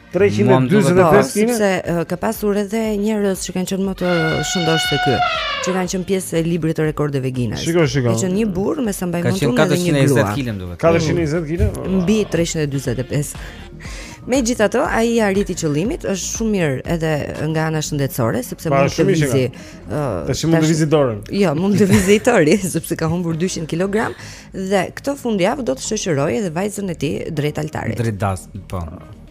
345 kg sepse ka pasur edhe njerëz që kanë qenë më të shëndoshë se ky, që kanë qenë pjesë e librit të rekordeve Guinness. Shiko, shiko. Ka qenë një burrë me sa mbaj mend unë dhe një grua. Ka qenë 420 kg duket. 420 kg? Mbi 345. Megjithatë, ai ia arriti qëllimit, është shumë mirë edhe nga ana shëndetësore, sepse pa, mund të lëvizë... Uh, tashmë mund të lëvizë dorën. Jo, mund të lëvizë i tëri, sepse ka humbur 200 kg, Dhe këtë fundjavë do të shoqërojë edhe vajzën e tij drejt altarit. Drejt das, po.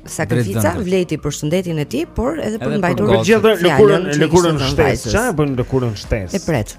Sakrifica vlejti për shëndetin e tij, por edhe për të mbajtur të gjithë lëkurën, lëkurën shtesë. Çfarë e bën lëkurën shtesë? E pret.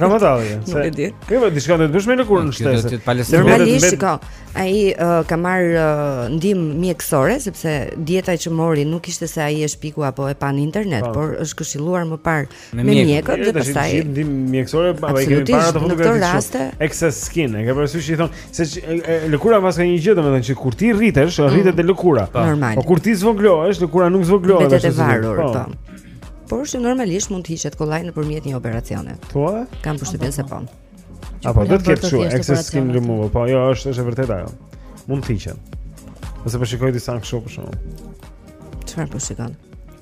Ramadalli, se. Nuk e di. Jo, po diçka do të bëjë me lëkurën shtesë. Normalisht, shiko, ai uh, ka marrë uh, ndihmë mjekësore sepse dieta që mori nuk ishte se ai e shpiku apo e pa në internet, po. por është këshilluar më parë me mjekët dhe pastaj gjithë ndihmë mjekësore po i kemi parë të fundit këtë raste excess skin e ke parasysh i thonë se lëkura pas ka një gjë domethënë që kur ti rritesh mm. rritet edhe lëkura po. normal po kur ti zvogëlohesh lëkura nuk zvogëlohet ashtu si po. po por që normalisht mund të hiqet kollaj nëpërmjet një operacioni po kam përshtypjen se po apo do të ketë kështu excess skin removal po jo është është e vërtetë ajo mund të hiqet ose po shikoj disa kështu për shkakun çfarë po shikon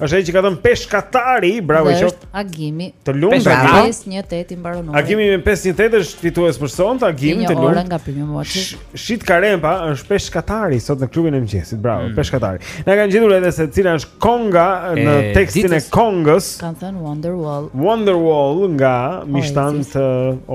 Është ai që ka thënë peshkatari, bravo i qoftë. Agimi. Të lumtë. Bravo. 518 i mbaron numri. Agimi me 518 është fitues për sot, Agim të lumtë. Ora nga Prime Motors. Shit Karempa është peshkatari sot në klubin e mëngjesit. Bravo, mm. peshkatari. Na kanë gjetur edhe se cila është kënga në e, tekstin ditës, e këngës. Kanë thënë Wonderwall. Wonderwall nga miqtë tanë të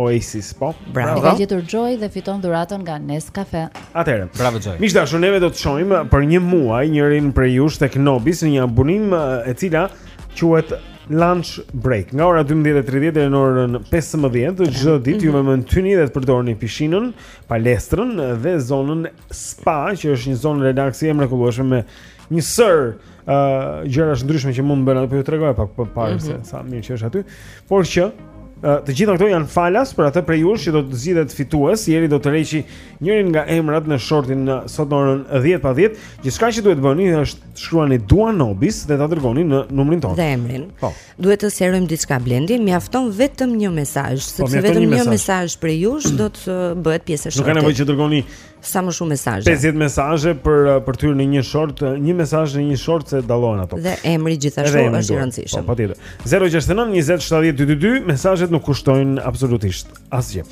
Oasis, po. Bravo. Ka gjetur Joy dhe fiton dhuratën nga Nescafe. Atëherë, bravo Joy. Miq të dashur, neve do të çojmë për një muaj njërin prej jush tek Nobis në një abonim e cila quhet lunch break. Nga ora 12:30 deri në orën 15 çdo ditë ju mhm. mund të hyni dhe të përdorni pishinën, palestrën dhe zonën spa, që është një zonë relaksi e mrekullueshme me një sërë gjërash të ndryshme që mund të bëni aty po ju tregoj pak më parë mm -hmm. se sa mirë që është aty. Por që uh, të gjitha këto janë falas për atë prej jush që do të zgjidhet fitues, Jeri do të tërheqë njërin nga emrat në shortin sot në orën 10 pa 10. Gjithçka që duhet të bëni është të shkruani Dua Nobis dhe ta dërgoni në numrin tonë. Dhe emrin. Po. Duhet të sqarojmë diçka Blendi, mjafton vetëm një mesazh, po, sepse vetëm një mesazh mesazh prej jush do të bëhet pjesë e shortit. Nuk ka nevojë që të dërgoni sa më shumë mesazhe. 50 mesazhe për uh, për të hyrë në një short, uh, një mesazh në një short s'e dallojnë ato. Dhe emri gjithashtu emri është i rëndësishëm. Po, patjetër. 069 20 70 222, mesazhet nuk kushtojnë absolutisht asgjë.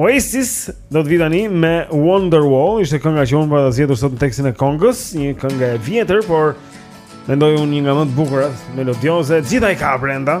Oasis do të vijë tani me Wonderwall, ishte kënga që unë pata zgjedhur sot në tekstin e këngës, një këngë e vjetër, por mendoj unë një nga më të bukurat, melodioze, të gjitha i ka brenda.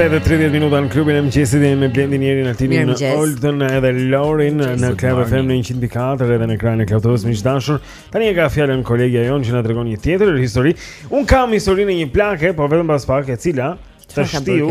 Tetë e 30 minuta në klubin e mëngjesit me Blendin Jerin Altinin Oltën edhe Lorin në Club FM në 104 edhe në ekranin e Club TV-s miq të dashur. Tani e ka fjalën kolegia jonë që na tregon një tjetër histori. Unë kam historinë e një plake, po vetëm pas pak e cila të shtiu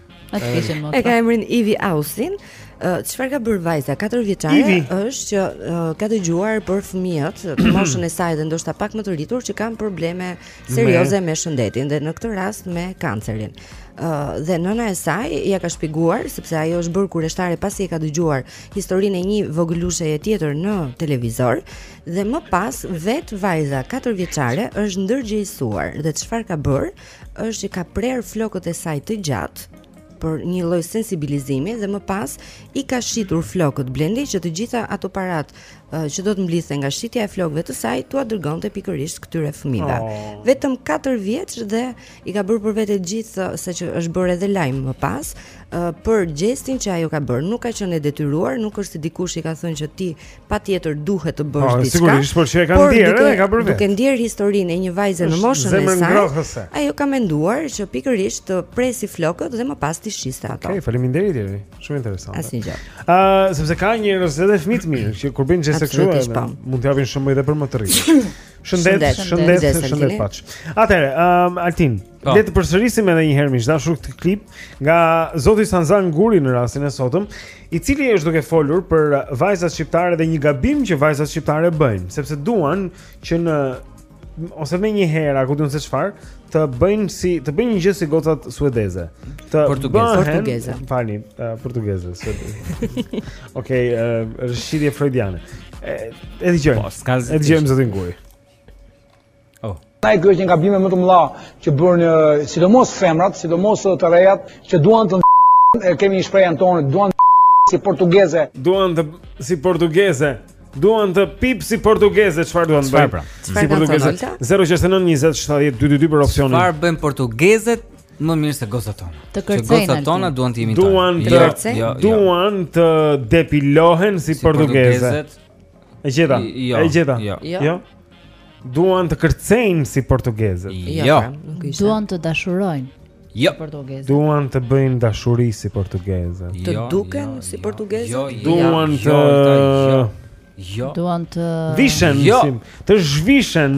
E ka emrin Ivi Austin. Çfarë ka bërë vajza 4 vjeçare është që ka dëgjuar për fëmijët në moshën e saj dhe ndoshta pak më të rritur që kanë probleme serioze me shëndetin dhe në këtë rast me kancerin. Uh, dhe nëna e saj ia ka shpjeguar sepse ajo është bërë kureshtare pasi e ka dëgjuar historinë e një vogëlusheje tjetër në televizor dhe më pas vetë vajza 4 vjeçare është ndërgjegjësuar dhe çfarë ka bërë është që ka prerë flokët e saj të gjatë për një lloj sensibilizimi dhe më pas i ka shitur flokët Blendi që të gjitha ato parat uh, që do të mblidhte nga shitja e flokëve të saj t'ua dërgonte pikërisht këtyre fëmijëve. Oh. Vetëm 4 vjeç dhe i ka bërë për vete gjithë saqë është bërë edhe lajm më pas uh, për gjestin që ajo ka bërë. Nuk ka qenë e detyruar, nuk është se dikush i ka thënë që ti patjetër duhet të bësh diçka. Sigurisht, por çka ka ndier, e ka bërë. Duke ndier historinë e një vajze në moshën e saj. Ajo ka menduar që pikërisht të presi flokët dhe më pas t'i shiste ato. Okej, okay, faleminderit Eri. Shumë interesante. Asgjë. Ë, uh, sepse ka njerëz edhe fëmijë të mirë që kur bëjnë gjeste kështu, po. mund të japin shumë edhe për më të rritur. Shëndet, shëndet, shëndet paç. Atëherë, um, Altin, po. le të përsërisim edhe një herë miq të dashur këtë klip nga zoti Sazan Guri në rastin e sotëm. i cili është duke folur për vajzat shqiptare dhe një gabim që vajzat shqiptare bëjnë, sepse duan që në ose menjëherë, apo ku di unë se çfarë, të bëjnë si të bëjnë një gjë si gocat suedeze. Të portugeze, portugeze. Falni, uh, portugeze. Okej, okay, uh, rrëshqitje frojdiane. E dëgjojmë. Po, e dëgjojmë zotin Guri. Oh. Ai ky është nga gabimet më të mëdha që bën sidomos femrat, sidomos të rejat që duan të ne kemi një shprehje tonë, duan si portugeze. Duan të si portugeze. Duan të pip si portugeze, çfarë duan të bëjnë? Pra? Si portugeze. 069 20 70 222 për opsionin. Çfarë bëjnë portugezet? Më mirë se gocat tona. Të kërcejnë. Gocat tona duan të imitojnë. Duan të jo, jo, jo. duan të depilohen si portugezet. E gjeta. Jo, e gjeta. Jo. jo. jo. Duan të kërcejnë si portugezet. Jo. jo. Pra, Duan të dashurojnë. Jo. Si portugezet. Duan të bëjnë dashuri si portugezet. Jo, të duken jo, si portugezet. Jo, jo, Duan të jo. Duan të vishen jo. si të zhvishen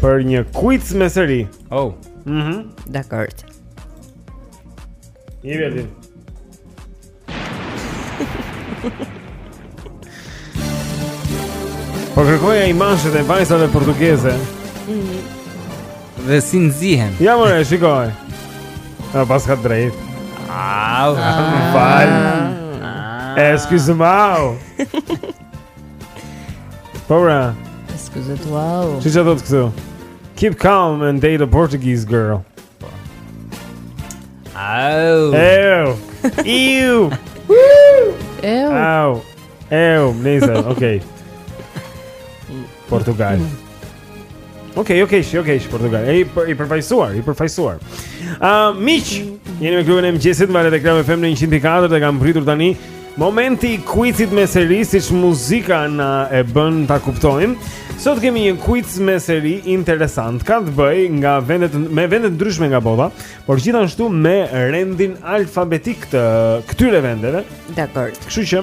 Për një quiz me Serin. Oh. Mhm. Mm Dakord. I vjen. Po kërkoja imazhet e vajzave portugeze. Mhm. Dhe si nxihen? Ja more shikoji. A paska të drejtë. Au, ah. më fal. Ah. Excuse me. Po ra. Excuse me. Wow. Ti çfarë thotë këtu? Keep calm and date a Portuguese girl. Au. Au. Iu. Au. Au. Au, nice. Okay. Portugal. Okej, okay, okej, okay, okej, okay, Portugal. Ai për, i përfaqësuar, i përfaqësuar. Ëm, uh, miq, jeni me klubin e mëngjesit, valët e Club FM në 100.4 dhe ka mbërritur tani momenti i quizit me Serin siç muzika na e bën ta kuptojmë. Sot kemi një quiz me Serin interesant, ka të bëjë nga vendet me vende të ndryshme nga bota, por gjithashtu me rendin alfabetik të këtyre vendeve. Dakord. Kështu që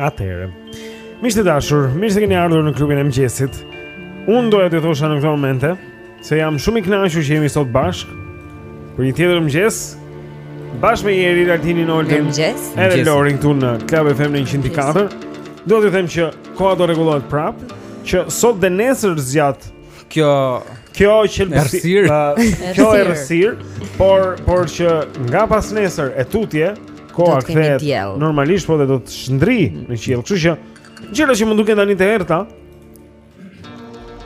Atëherë. Miq të dashur, mirë se keni ardhur në klubin e mëngjesit. Unë doja t'ju thosha në këto momente se jam shumë i kënaqur që jemi sot bashkë për një tjetër mëngjes. Bashkë me Jerin, Altinin, Oltën. Mëngjes. Edhe Lorin këtu në Club FM në 104. Do t'ju them që koha do rregullohet prapë, që sot dhe nesër zgjat Kjo kjo qelbësirë, kjo errësirë, por por që nga pasnesër e tutje koha kthehet normalisht po dhe do të shndrijë në qiell. Kështu që gjëra që mund duken tani të errëta,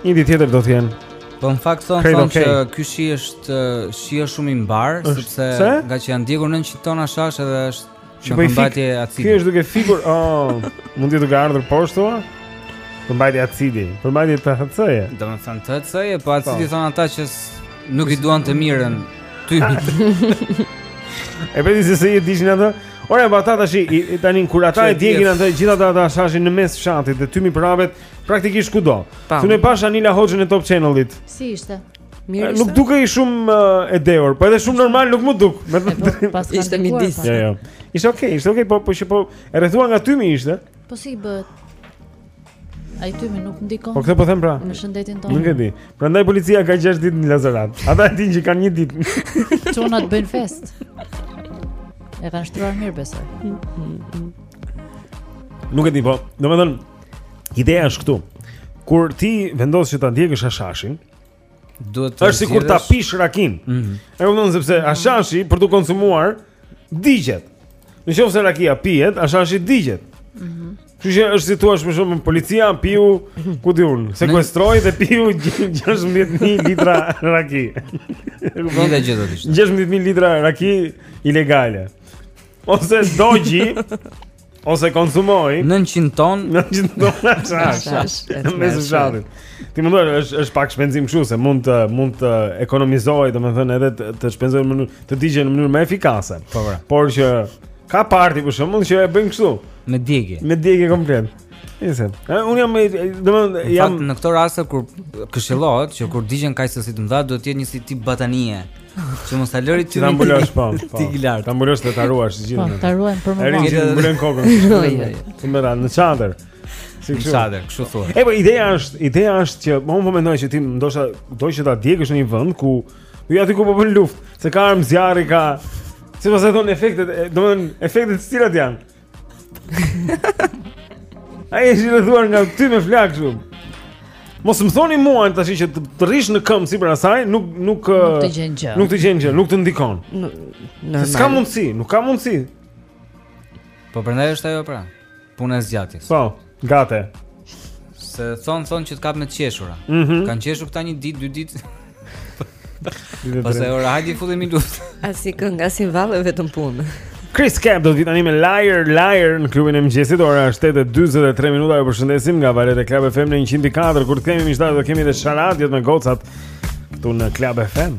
një ditë tjetër do të jenë. Po në fakt thonë thonë që ky shi është shi është shumë i mbarë sepse ngaqë janë djegur 900 ton hashash edhe është Që po i fik. Ti është duke fikur. Oh, mund të duke ardhur poshtë tua? Përmbajtje acidi, përmbajtje të HC-je. Do të thonë të HC-je, po acidi po. thon ata që nuk i duan të mirën ty. e bëni se se i dishin atë? Ora po ata tash i tani kur ata e djegin atë gjithë atë hashashin në mes fshatit dhe tymi përhapet praktikisht kudo. Unë pashë Anila Hoxhën e Top Channelit. Si ishte? Mirë. Nuk dukej shumë uh, e dehur, po edhe shumë normal nuk m'u duk. Me të po, ishte midis. Jo, jo. Ishte okay, ishte okay, po po që po e rrethuar nga tymi ishte. Po si bëhet? Ai tymi nuk ndikon. Po këtë po them pra. Në shëndetin tonë. Nuk e di. Prandaj policia ka 6 ditë në Lazarat. Ata e dinë që kanë një ditë. Çona të bëjnë festë. E kanë shtruar mirë besoj. Nuk e di po. Domethënë ideja është këtu. Kur ti vendos që ta djegësh hashashin, mm Duhet të Është sikur ta pish rakinë. Ëh. Mm -hmm. E kupton sepse hashashi për t'u konsumuar digjet. Në qoftë se rakia pihet, hashashi digjet. Ëh. Mm Kështu që është si të thuash për shembull policia piu ku di unë, sekuestroi dhe piu 16000 litra raki. Një dhe gjithë do të ishte. 16000 litra raki ilegale. Ose dogji ose konsumoi 900 ton 900 ton hashash në mes të fshatit ti mund të është është pak shpenzim kështu se mund të mund të ekonomizohej domethënë edhe të, të shpenzohej në mënyrë të digjen në mënyrë më efikase po po por që ka parti për shembull që e bëjnë kështu me djegje me djegje komplet Nëse, unë jam domethënë jam në këtë rast kur këshillohet që kur digjen kaq sasi të mëdha duhet të jetë një si tip batanie. Që mos ta lërë tymin. Ta mbulosh po. po. Ti glar. Ta mbulosh të ta ruash gjithë. Po, ta ruajmë për më vonë. Ai mbulon kokën. Jo, jo, jo. Ti më ran në çadër. Si kështu. Çadër, kështu thua. E po ideja është, ideja është që më unë po mendoj që ti ndoshta do që ta djegësh në një vend ku ju aty ku po bën luftë, se ka armë zjarri ka. Si po se thonë efektet, domethënë efektet cilat janë? Ai është i rrethuar nga tym e flakë shumë. Mos më thoni mua tash që të, të rrish në këmbë sipër asaj, nuk nuk nuk të gjen gjë. Nuk të gjen gjë, nuk të ndikon. Normal. S'ka mundsi, nuk ka mundsi. Po prandaj është ajo pra. Puna e zgjatjes. Po. Gate. Se thon thon që të kap me të qeshura. Mm -hmm. Kan qeshur këta një ditë, dy ditë. Pastaj ora hajde futemi luftë. As këngë, as valle vetëm punë. Chris Cab do të vijë tani me Liar Liar në klubin e mëngjesit. Ora është 8:43 minuta. Ju përshëndesim nga valët e Club FM në 104. Ku do kemi miq të dashur, do kemi edhe Sharadiot me gocat këtu në Club FM.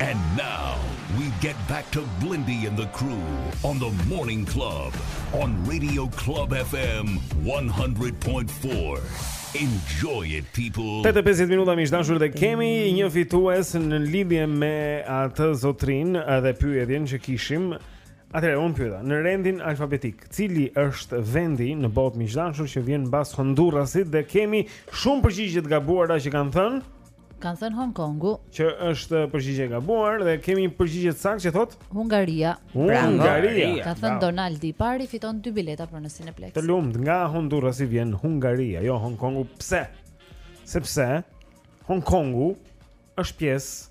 And now we get back to Blendi and the crew on the Morning Club on Radio Club FM 100.4. Enjoy it people. 8:50 minuta miq të dashur dhe kemi një fitues në lidhje me atë zotrin edhe pyetjen që kishim. Atëherë unë pyeta, në rendin alfabetik, cili është vendi në botë miq të dashur që vjen mbas Hondurasit dhe kemi shumë përgjigje të gabuara që kanë thënë? Kanë thënë Hong Kongu. Që është përgjigje e gabuar dhe kemi një përgjigje të saktë që thotë Hungaria. Hungaria. Ka thënë Donaldi i pari fiton dy bileta për në Cineplex. Të lumtë, nga Hondurasi vjen Hungaria, jo Hong Kongu. Pse? Sepse Hong Kongu është pjesë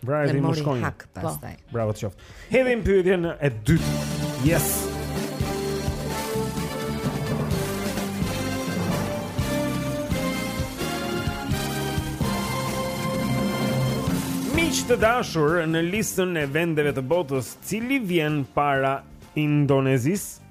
Vrarë dhe më shkojnë hak po. pastaj. Bravo të qoftë. Hedhim pyetjen e dytë. Yes. Miq të dashur, në listën e vendeve të botës, cili vjen para Indonezisë?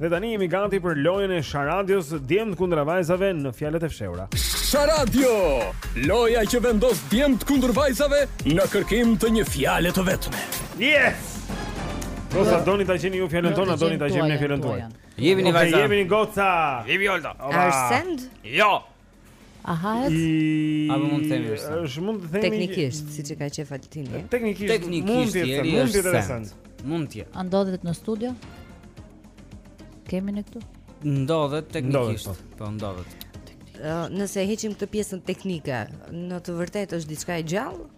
Dhe tani jemi gati për lojën e Sharadios djemt kundra vajzave në fjalët e fshehura. Sharadio, loja që vendos djemt kundër vajzave në kërkim të një fjale të vetme. Yes! Do sa doni ta gjeni ju fjalën tonë, doni ta gjeni fjalën tuaj. Jemi një vajzë. Jemi një goca. Jemi Olta. A është send? Jo. A hahet? A do mund të themi është? Është mund të themi teknikisht, siç e ka qejf Altini. Teknikisht, teknikisht mund të jetë, mund të jetë send. Mund të jetë. A ndodhet në studio? Kemi ne këtu? Ndodhet teknikisht, po, po ndodhet. Nëse heqim këtë pjesën teknike, në të vërtetë është diçka e gjallë?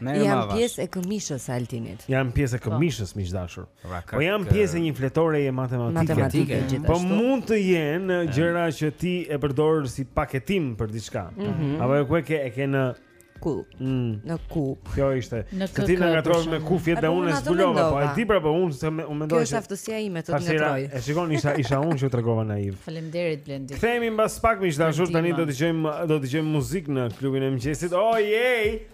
Mirë jam pjesë e këmishës së Altinit. Jam pjesë e po. këmishës miq dashur. Po jam pjesë e një fletoreje matematike. Matematike gjithashtu. Po mund të jenë gjëra që ti e përdor si paketim për diçka. Mm -hmm. Apo e ku e ke e ke në ku? Mm. Në ku? Kjo ishte. Se ti na ngatërrove me kufjet dhe unë zbulova, po e di pra po unë se unë mendoj. Kjo është aftësia ime të të ngatërroj. E shikon isha isha unë që u tregova naiv. Faleminderit Blendi. Kthehemi mbas pak miq dashur, tani do të dëgjojmë do të dëgjojmë muzikë në klubin e mëngjesit. Oh yay!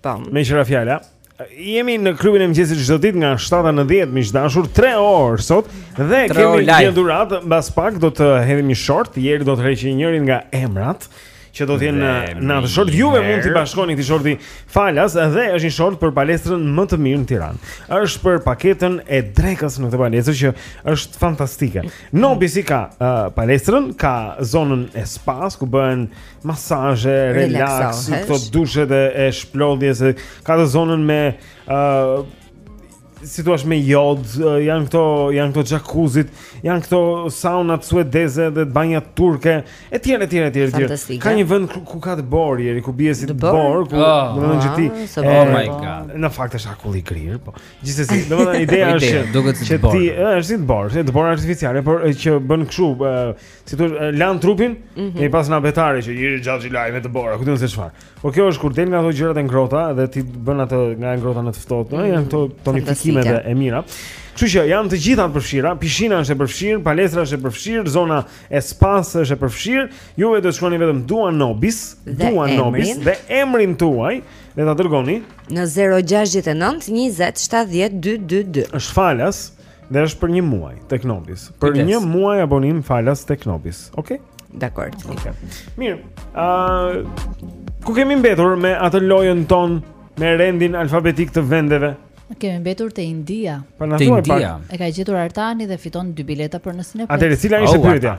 Po. Meqë ra fjala Jemi në klubin e mëngjesit çdo ditë nga 7 në 10 miq të dashur 3 orë sot Dhe kemi një dhuratë Mbas pak do të hedhim një short Jeri do të heqë njërin nga emrat Që do të jenë në atë short Juve mund t'i bashkoheni këtij shorti falas Dhe është një short për palestrën më të mirë në Tiranë është për paketën e drekës në këtë palestrë Që është fantastike Nobisi ka uh, palestrën Ka zonën e spas ku bëhen uh, masazhe, relax, këto dushet e, e çlodhjes, ka të zonën me ë uh, si thua me jod, uh, janë këto, janë këto jacuzzit, janë këto saunat suedeze dhe banjat turke, etj, etj, etj, etj. Ka një vend ku ka dëborë, Jeri ku bie si dëborë, ku ah. domethënë ti. Ah, oh my god. Në fakt është akull i grirë, po. Gjithsesi, domethënë ideja është që ti, është si dëborë, është dëborë artificiale, por që bën kështu, si thua, lan trupin, mm -hmm. kemi pas ndonjë banjë që jeri gjatë i lajmë me dëborë, kujtun se çfarë. Por kjo është kur del nga ato gjërat e ngrohta dhe ti bën atë nga e ngrohta në të ftohtë, mm -hmm. janë këto tonifikime dhe e mira. Kështu që janë të gjitha të përfshira, pishina është e përfshirë, palestra është e përfshirë, zona e spas është e përfshirë. Juve do të shkruani vetëm Dua Nobis, Dua Nobis dhe emrin tuaj dhe ta dërgoni në 069 20 70 222. Është falas. Dhe është për një muaj tek Nobis. Për Kujdes. një muaj abonim falas tek Nobis. Okej. Okay? Dakord. Okej. Okay. Mirë. Ë uh, ku kemi mbetur me atë lojën tonë me rendin alfabetik të vendeve? Kemi mbetur te India. Po na thuaj pak. E ka gjetur Artani dhe fiton dy bileta për në Cineplex. Atëherë cila ishte oh, pyetja?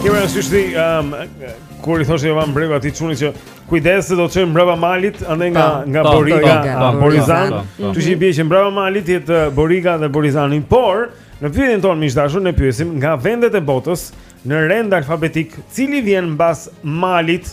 Kemi në syshti, um, kur i thoshtë Jovan Bregu atij çunit që kujdes se do të çojnë mbrapa malit, andej nga, po, nga po, Boriga, po, Borizan, tu që i bie që mbrapa malit të jetë uh, Boriga dhe Borizani, por në pyetjen tonë miq të dashur ne pyesim nga vendet e botës në rend alfabetik cili vjen mbas Malit,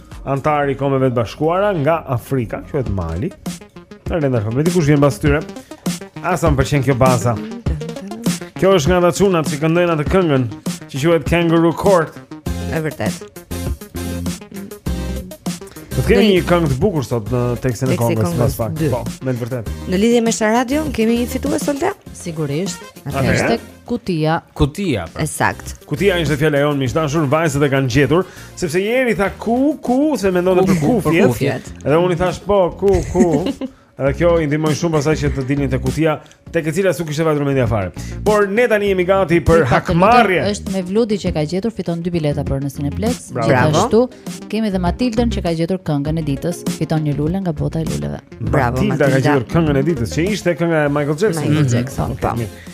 anëtar i Kombeve të Bashkuara nga Afrika, quhet Mali. Në rend alfabetik kush vjen pas tyre? Ah sa më pëlqen kjo baza. Kjo është nga ata çunat që këndojnë atë këngën, që quhet Kangaroo Court. E vërtetë. Do të kemi një këngë të bukur sot në tekstin e këngës pas pak. Po, me të vërtetë. Në lidhje me Star Radio kemi një fitues solda? Sigurisht. Atë është Kutia. Kutia. Pra. E saktë. Kutia ishte fjala jonë miq të dashur, vajzat e kanë gjetur, sepse Jeri tha ku ku se mendonte për kufjet. Edhe unë i thash po ku ku. Edhe kjo i ndihmoi shumë pastaj që të dilnin te kutia, tek e cila s'u kishte vajtur mendja fare. Por ne tani jemi gati për hakmarrje. Është Mevludi që e ka gjetur fiton dy bileta për në Cineplex. Gjithashtu kemi dhe Matildën që ka gjetur këngën e ditës, fiton një lule nga bota e luleve. Bravo Matilda. Matilda ka gjetur këngën e ditës, që ishte kënga e Michael Jackson. Michael Jackson. Mm -hmm.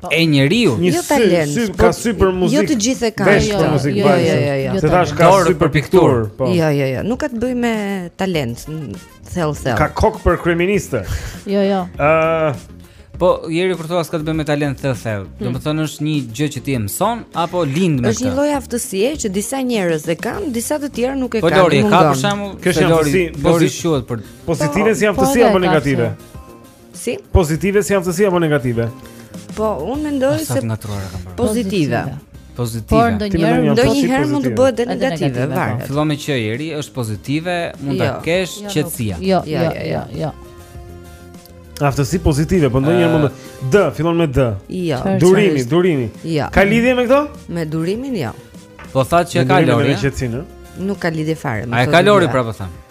Po. e njeriut. Një jo sy, talent, sy, po, ka sy për jo muzikë. Jo të gjithë e kanë. Vesh për muzikë. Jo, jo, jo, jo. S'e thash ka sy për pikturë, po. Jo, jo, jo, nuk ka të bëjë me talent, thell thell. Ka kokë për kryeministër. Jo, jo. Ë uh, Po, Jeri kur thua s'ka të bëjë me talent thell thell. Hmm. Domethënë është një gjë që ti e mëson apo lind me këtë. Është një lloj aftësie që disa njerëz e kanë, disa të tjerë nuk e po, kanë. Po Lori, ka për shembull, kjo është aftësi, po si quhet për pozitive si aftësi apo negative? Si? Pozitive si aftësi apo negative? Po, unë mendoj se pozitive. Pozitive. Por ndonjëherë ndonjëherë mund të bëhet edhe negative, po. varet. Fillon me q Jeri është pozitive, mund ta jo. kesh jo, qetësia. Jo, jo, jo, jo, jo. Aftësi pozitive, po ndonjëherë mund të D, fillon me D. Jo. Durimi, durimi. Jo. Ka lidhje me këto? Me durimin jo. Po thatë që ka Lori. Me qetësinë. Nuk ka lidhje fare me. A ka Lori pra po thënë?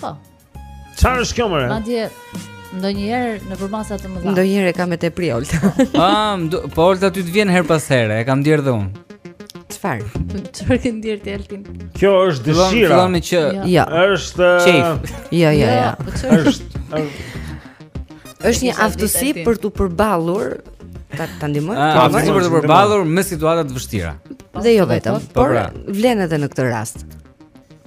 Po. Çfarë është kjo mo? Madje ndonjëherë në përmasa të mëdha. Ndonjëherë e kam me tepri Olta. Ah, po Olta ty të vjen herë pas here, e kam ndier dhe unë. Çfarë? Çfarë ke ndier ti Altin? Kjo është dëshira. Fillon me q. Jo. Ja. Është qejf. Jo, jo, jo. Është Është një aftësi për t'u përballur ta ta ndihmoj. Ah, aftësi për t'u përballur me situata të vështira. Dhe jo vetëm, po, por pra. vlen edhe në këtë rast.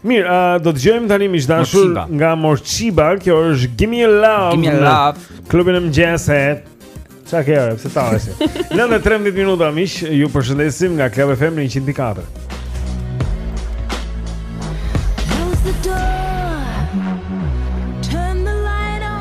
Mirë, uh, do të dëgjojmë tani miq të dashur nga Morcheeba, kjo është Gimme Your Love. Gimme Your Love. Klubin e mëngjesit. Qa kërë, pëse ta vese. Nëntë e 13 minuta, miq, ju përshëndesim nga Club FM në 104.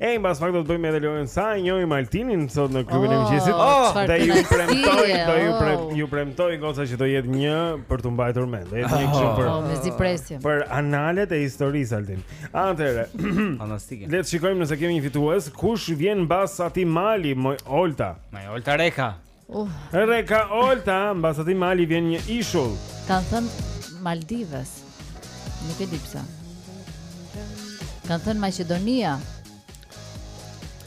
Ej, mbas pak do të bëjmë edhe lojën sa e njohim Altinin sot në klubin e oh, mëngjesit. Oh, dhe ju premtoj, do ju prem, oh. ju premtoj goca që do jetë një për t'u mbajtur mend. Do jetë një kështu oh. për. Po, mezi presim. Për analet e historisë Altin. Atëherë. Fantastike. Le të shikojmë nëse kemi një fitues. Kush vjen mbas atij mali, moj Olta? Moj Olta Reka. Uh. Reka Olta, mbas atij mali vjen një ishull. Kanë thënë Maldives. Nuk e di pse. Kanë thënë Maqedonia.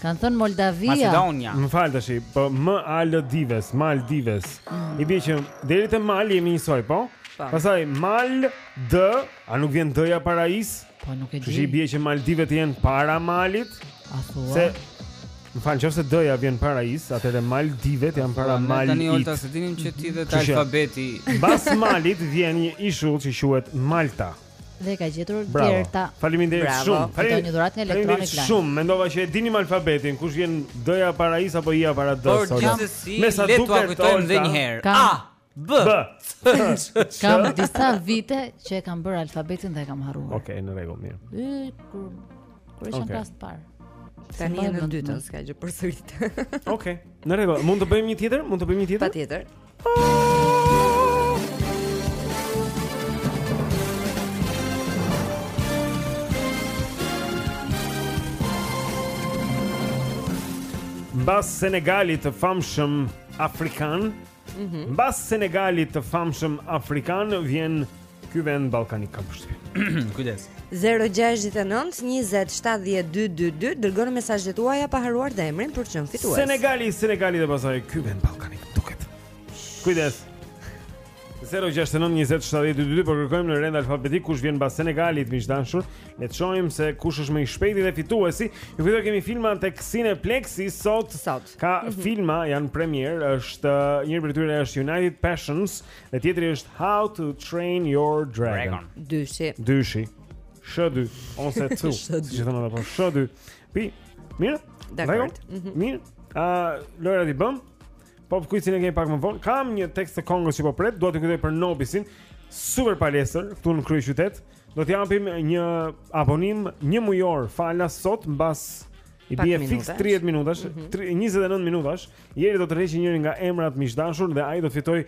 Kanë thënë Moldavia. Maqedonia. Më fal tash, po M A L D I V E S, Maldives. Mm. I bie që deri te Mali jemi njësoj, po? po. Pastaj Mal D, a nuk vjen D-ja para I-së? Po nuk e di. Kështu i bie që Maldivet janë para Malit. A thua? Se Më falë, që nëse dëja vjen para is, atëherë Maldivet janë para Malit. Tani Olta, s'e dinim që ti di dhe alfabetin. Mbas Malit vjen një ishull që quhet Malta. Dhe e ka gjetur Gerta. Faleminderit shumë. Faleminderit një dhuratë nga Electronic Line. Shumë, mendova se e dinim alfabetin, kush vjen dëja para is apo ia para dës. Por gjithsesi, le ta kujtojmë edhe një herë. A B. B. Kam disa vite që e kam bërë alfabetin dhe e kam harruar. Okej, okay, në rregull, mirë. Kur kur isha okay. klasë të parë. Tani jemi në dytën, s'ka gjë përsërit. Okej. Okay. Në rregull, mund të bëjmë një tjetër? Mund të bëjmë një tjetër? Patjetër. Mbas Senegalit të famshëm afrikan Mm -hmm. Mbas Senegalit të famshëm afrikan vjen ky vend ballkanik kam përshtypjen. Kujdes. 0692070222 dërgoni mesazhet tuaja pa harruar dhe emrin për të qenë fitues. Senegali, Senegali dhe pastaj ky vend ballkanik duket. Kujdes. 0692070222 po kërkojmë në rend alfabetik kush vjen mbas Senegalit miq të dashur. Le të shohim se kush është më i shpejti dhe fituesi. Ju kujtoj kemi filma tek Cineplexx sot. Sot. Ka mm -hmm. filma janë premierë, është njëri prej tyre është United Passions, dhe tjetri është How to Train Your Dragon. Dyshi. Dyshi. Shëdy, ose tu. Shëdy. Si thonë ato? Shëdy. Pi. Mirë. Dakord. Mm -hmm. Mirë. A uh, Lojrat i bëmë? Pop quizin e kemi pak më vonë. Kam një tekst të këngës që po pret, dua t'ju kujtoj për Nobisin. Super palestër këtu në kryeqytet. Do të japim një abonim një mujor falas sot mbas I bie fiks 30 minutash, mm -hmm. 29 minutash, Geri do të tërheqë njërin nga emrat miq të dashur dhe ai do të fitojë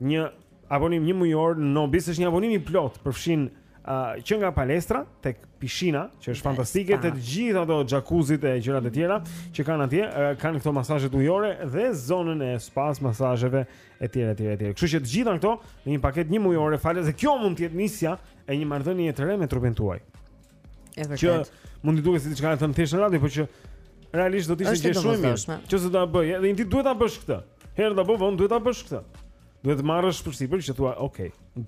një abonim një mujor në Nobis, është një abonim i plot, përfshin uh, që nga palestra tek pishina, që është fantastike, te të gjitha ato jacuzzit e gjërat e tjera që kanë atje, uh, kanë këto masazhet ujore dhe zonën e spas masazheve etj etj etj. Kështu që të gjitha këto në një paketë një mujore, falas e kjo mund të jetë nisja e një marrëdhënieje të re me trupin tuaj. E vërtetë. Që mund të duket si diçka e thënë thjesht në radio, por që realisht do të ishte gjë shumë e mirë. Që nëse do ta bëj, edhe një ditë duhet ta bësh këtë. Herët apo vonë duhet ta bësh këtë. Duhet të marrësh përsipër të thuash, ok,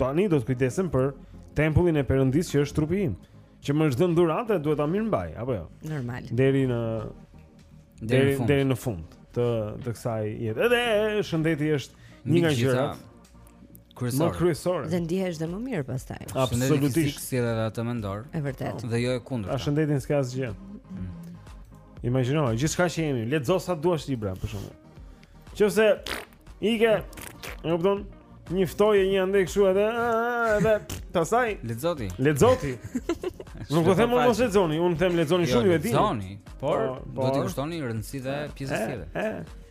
tani do të kujdesem për tempullin e Perëndisë që është trupi im, që më është dhënë dhuratë, duhet ta mirëmbaj, apo jo? Normal. Deri në deri deri në fund të të kësaj jete. Edhe shëndeti është një nga gjërat kryesore. Më kryesore. Dhe ndihesh dhe më mirë pastaj. Absolutisht. Si edhe atë mendor. E vërtet. Dhe jo e kundërta. Pa shëndetin s'ka asgjë. Mm. Imagjino, gjithçka që jemi, lexo sa duash libra për shkakun. Nëse ike, e kupton? Një ftohje një andej kështu edhe edhe pastaj lexo ti. Lexo ti. Nuk po them mos lexoni, un them lexoni jo, shumë vetë. Lexoni, por po, do të po. kushtoni rëndësi dhe pjesës tjetër.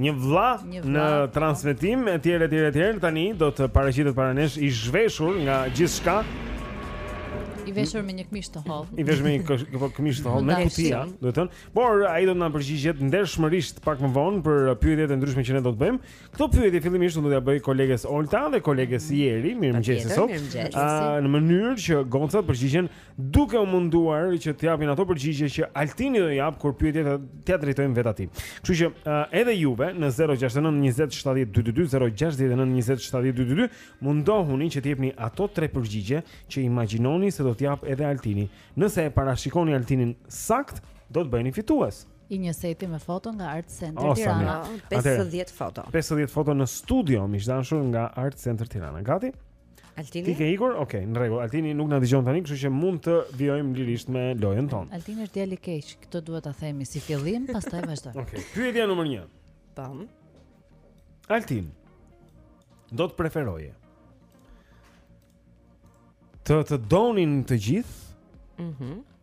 Një vlla në transmetim etj etj etj tani do të paraqitet para nesh i zhveshur nga gjithçka. I veshur me një këmishë të hollë. I veshur me një këmishë të hollë me kutia, do të thënë. Por ai do të na përgjigjet ndershmërisht pak më vonë për pyetjet e ndryshme që ne do të bëjmë. Këto pyetje fillimisht unë do t'ja bëj koleges Olta dhe koleges mhm. Jeri, mirëmëngjes sot. Ëh, në mënyrë që gocat përgjigjen duke u munduar që të japin ato përgjigje që Altini do jap kur pyetjet t'ia drejtojmë vetë atij. Kështu që uh, edhe juve në 069 20 70 222 069 20 70 222 mundohuni që të jepni ato tre përgjigje që imagjinoni se do të jap edhe Altini. Nëse e parashikoni Altinin sakt, do të bëheni fitues. I një seti me foto nga Art Center oh, Tirana. 50 foto. 50 foto në studio, miq të dashur nga Art Center Tirana. Gati? Altini. Ti ke ikur? Okej, okay, në rregull. Altini nuk na dëgjon tani, kështu që mund të vijojmë lirisht me lojën tonë. Altini është djalë i keq, këtë duhet ta themi si fillim, pastaj vazhdojmë. Okej. Okay. Pyetja numër 1. Pam. Altin. Do të preferoje të të donin të gjithë? Mhm. Mm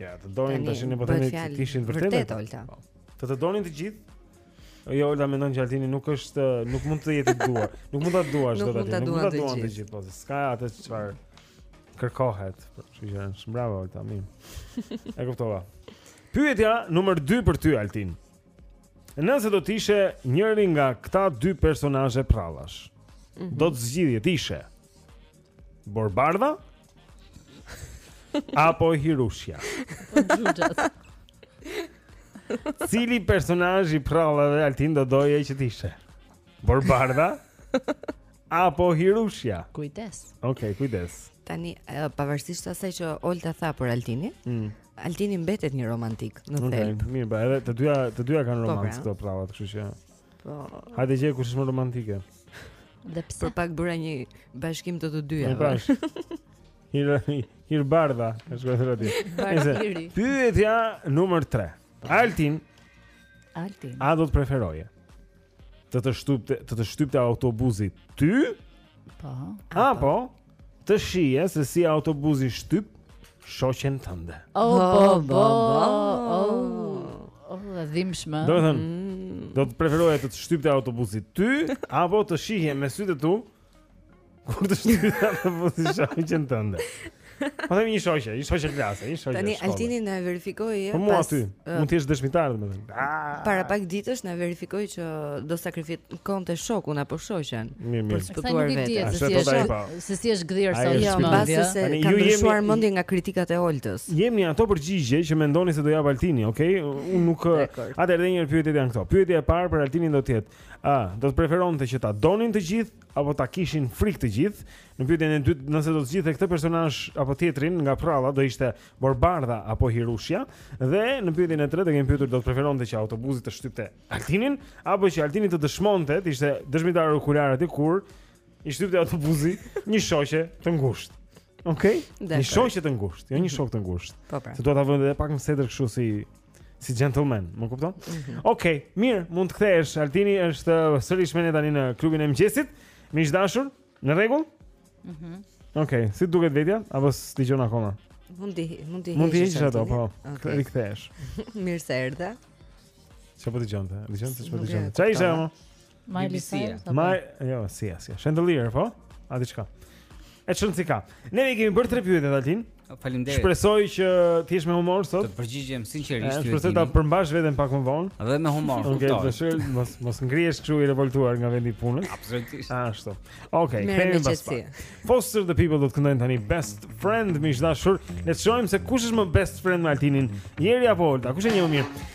Ja, të donin tashi po themi se kishin vërtet. Vërtet Olta. Po. Të të donin të gjithë. Jo, Olta mendon që Altini nuk është, nuk mund të jetë dua. Nuk mund ta duash dot atë. Nuk mund ta duan të gjithë. Po, s'ka atë çfarë kërkohet. Kështu që është bravo Olta, mirë. E kuptova. Pyetja numër 2 për ty Altin. Nëse do të ishe njëri nga këta dy personazhe prallash, mm -hmm. do të zgjidhje të ishe Borbardha? Apo Hirushja? Po xhuxhët. Cili personazh i prallave Altin do doje që të ishe? Borbardha? Apo Hirushja? Kujdes. Okej, okay, kujdes. Tani pavarësisht asaj që Olta tha për Altinin, mm. Altini mbetet një romantik në thelb. Okej, okay, mirë, po edhe të dyja të dyja kanë po, romancë pra. këto prallat, kështu që. Po. Hajde gjej kush është më romantike. Dhe pse? Për pak bëra një bashkim të të dyja. Po. Hir Hir Bardha, e shkruaj aty. Bardhiri. Pyetja numër 3. Altin. Altin. A do të preferoje? Të të shtypte, të të shtypte autobusi ty? Po. Apo Të shihje se si autobuzi shtyp shoqen tënde. Oh, bo, bo, bo. Oh, e dhimbshme. Domethënë, mm. do të preferoje të të shtypte autobuzi ty apo të shihje me sytë e tu kur të shtypte autobuzi shoqen tënde. Po themi një shoqe, një shoqe klase, një shoqe. Tani Altini na verifikoi jo, pas. Po mua aty, mund të jesh dëshmitar domethënë. Ah. Para pak ditësh na verifikoi që do sakrifikonte shokun apo shoqen për të shpëtuar vetë. Se si është, po. se si është gdhir sot. Jo, mbase ka ndryshuar mendje nga kritikat e Oltës. Jepni atë përgjigje që mendoni se do jap Altini, okay? Unë nuk atëherë edhe një pyetjet janë këto. Pyetja e parë për Altinin do të jetë, a do të preferonte që ta donin të gjithë apo ta kishin frikë të gjithë? Në pyetjen e dytë, nëse do të zgjidhte këtë personazh apo tjetrin nga përralla, do ishte Borëbardha apo Hirushja dhe në pyetjen e tretë e kemi pyetur do të preferonte që autobuzi të shtypte Altinin apo që Altini të dëshmonte të ishte dëshmitar okular aty kur i shtypte autobuzi një shoqe të ngushtë. Okej. Okay? Një shoqe të ngushtë, jo një shok të ngushtë. Po pra. Se do ta vëmë edhe pak në sedër kështu si si gentleman, më kupton? Mm -hmm. Okej, okay, mirë, mund të kthehesh. Altini është sërish me ne tani në klubin e mëngjesit. Miq të dashur, Në rregull? Mhm. Mm Okej, okay, si duket vetja apo s'dëgjon akoma? Mund të mund të mund të heqësh ato, po. Okay. Rikthesh. Mirë se erdhe. Çfarë po dëgjonte? Dëgjon se çfarë dëgjonte. Çfarë ishte ajo? My Lucia. My, jo, Sia. Chandelier, po? A diçka. E çon si ka. Ne i kemi bërë tre pyetje Altin. Faleminderit. Shpresoj që të jesh me humor sot. Të përgjigjem sinqerisht. Shpresoj ta përmbash veten pak më vonë. Dhe me humor. Okej, okay, dëshir, mos mos ngrihesh kështu i revoltuar nga vendi i punës. Absolutisht. Ashtu. Okej, okay, kemi pas. Foster the people do të këndojnë tani best friend miq të dashur. Le të shohim se kush është më best friend me Altinin. Jeri apo Olta? Kush e njeh më mirë?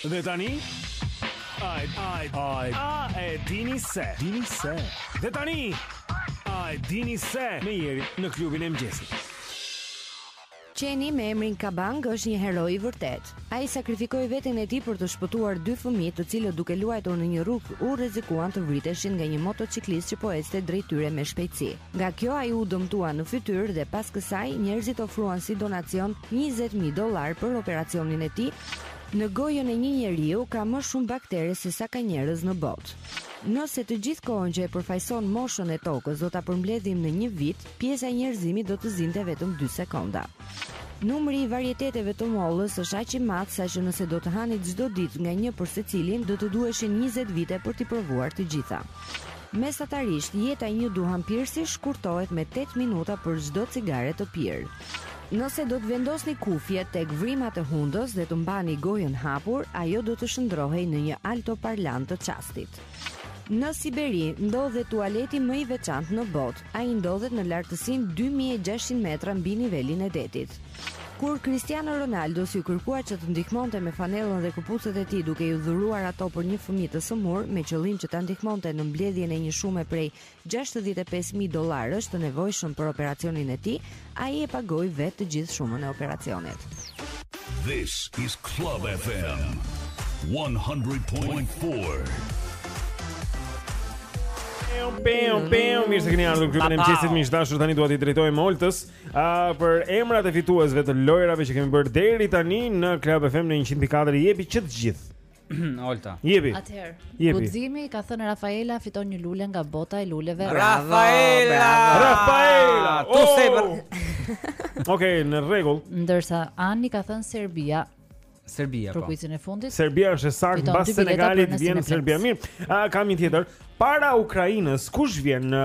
Dhe tani Ai ai ai a e dini se dini se Dhe tani A e dini se me Jerin në klubin e mëngjesit Qeni me emrin Kabang është një hero i vërtetë. Ai sakrifikoi veten e tij për të shpëtuar dy fëmijë të cilët duke luajtur në një rrugë u rrezikuan të vriteshin nga një motociklist që po ecte drejt tyre me shpejtësi. Nga kjo ai u dëmtua në fytyrë dhe pas kësaj njerëzit ofruan si donacion njëzet mijë dollarë për operacionin e tij. Në gojën e një njeriu ka më shumë baktere se sa ka njerëz në botë. Nëse të gjithë kohën që e përfaqëson moshën e Tokës do ta përmbledhim në një vit, pjesa e njerëzimit do të zinte vetëm dy sekonda. Numri i varieteteve të mollës është aq i madh sa që nëse do të hanit çdo ditë nga një për secilin, do të duheshin njëzet vite për t'i provuar të gjitha. Mesatarisht, jeta e një duhanpirësi shkurtohet me tetë minuta për çdo cigare të pirë. Nëse do të vendosni kufjet tek vrimat e hundës dhe të mbani gojën hapur, ajo do të shndërrohej në një altoparlant të çastit. Në Siberi ndodhet tualeti më i veçantë në botë. Ai ndodhet në lartësinë 2600 metra mbi nivelin e detit. Kur Cristiano Ronaldo s iu kërkua që të ndihmonte me fanellën dhe këpucët e tij duke i dhuruar ato për një fëmijë të sëmurë me qëllim që ta ndihmonte në mbledhjen e një shume prej 65000 dollarësh të nevojshëm për operacionin e tij, Ai e pagoi vetë të gjithë shumën e operacionit. This is Club FM 100.4. Pem, pem, mirë se keni ardhur në klubin e mëngjesit miq të dashur tani dua t'i drejtohem Oltës uh, për emrat e fituesve të lojërave që kemi bërë deri tani në Club FM në 104 i jepi që të gjithë. Olta. Jepi. Atëherë, guximi ka thënë Rafaela fiton një lule nga bota e luleve. Rafaela! Rafaela! Tu oh! se për... Okej, në rregull. Ndërsa Ani ka thënë Serbia. Serbia po. Për kuicin e fundit. Serbia është e saktë pas Senegalit vjen Serbia. Mirë, kam një tjetër. Para Ukrainës, kush vjen në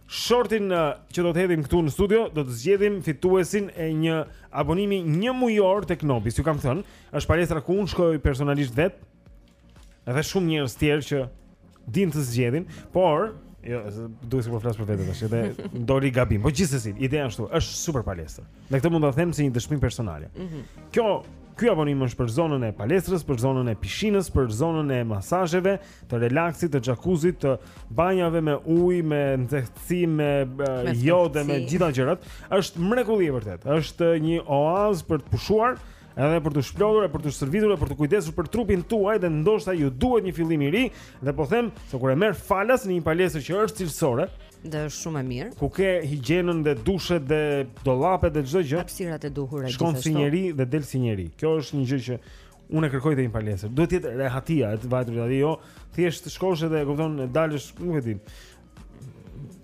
Shortin që do të hedhim këtu në studio do të zgjedhim fituesin e një abonimi një mujor tek Nobis. Ju kam thënë, është palestra ku unë shkoj personalisht vetë. Edhe shumë njerëz tjerë që dinë të zgjedhin, por jo, duhet të po flas për veten tash, edhe doli gabim. Po gjithsesi, ideja është, është super palestër. Dhe këtë mund ta them si një dëshmi personale. Mm -hmm. Kjo ky abonim është për zonën e palestrës, për zonën e pishinës, për zonën e masazheve, të relaksit, të xhakuzit, të banjave me ujë, me nxehtësi, me, me jod dhe, me të gjitha gjërat. Është mrekulli e vërtetë. Është një oaz për të pushuar edhe për t'u shplodhur e për t'u stërvitur e për t'u kujdesur për trupin tuaj dhe ndoshta ju duhet një fillim i ri dhe po them se kur e merr falas në një palestër që është cilësore, Dhe është shumë e mirë. Ku ke higjienën dhe dushet dhe dollapet dhe çdo gjë. Hapësirat e duhura gjithashtu. Shkon si njeri dhe del si njeri. Kjo është një gjë që unë e kërkoj te një palestër. Duhet të jetë rehatia, të vajtur aty, jo thjesht shkosh edhe e kupton, dalësh, nuk e di.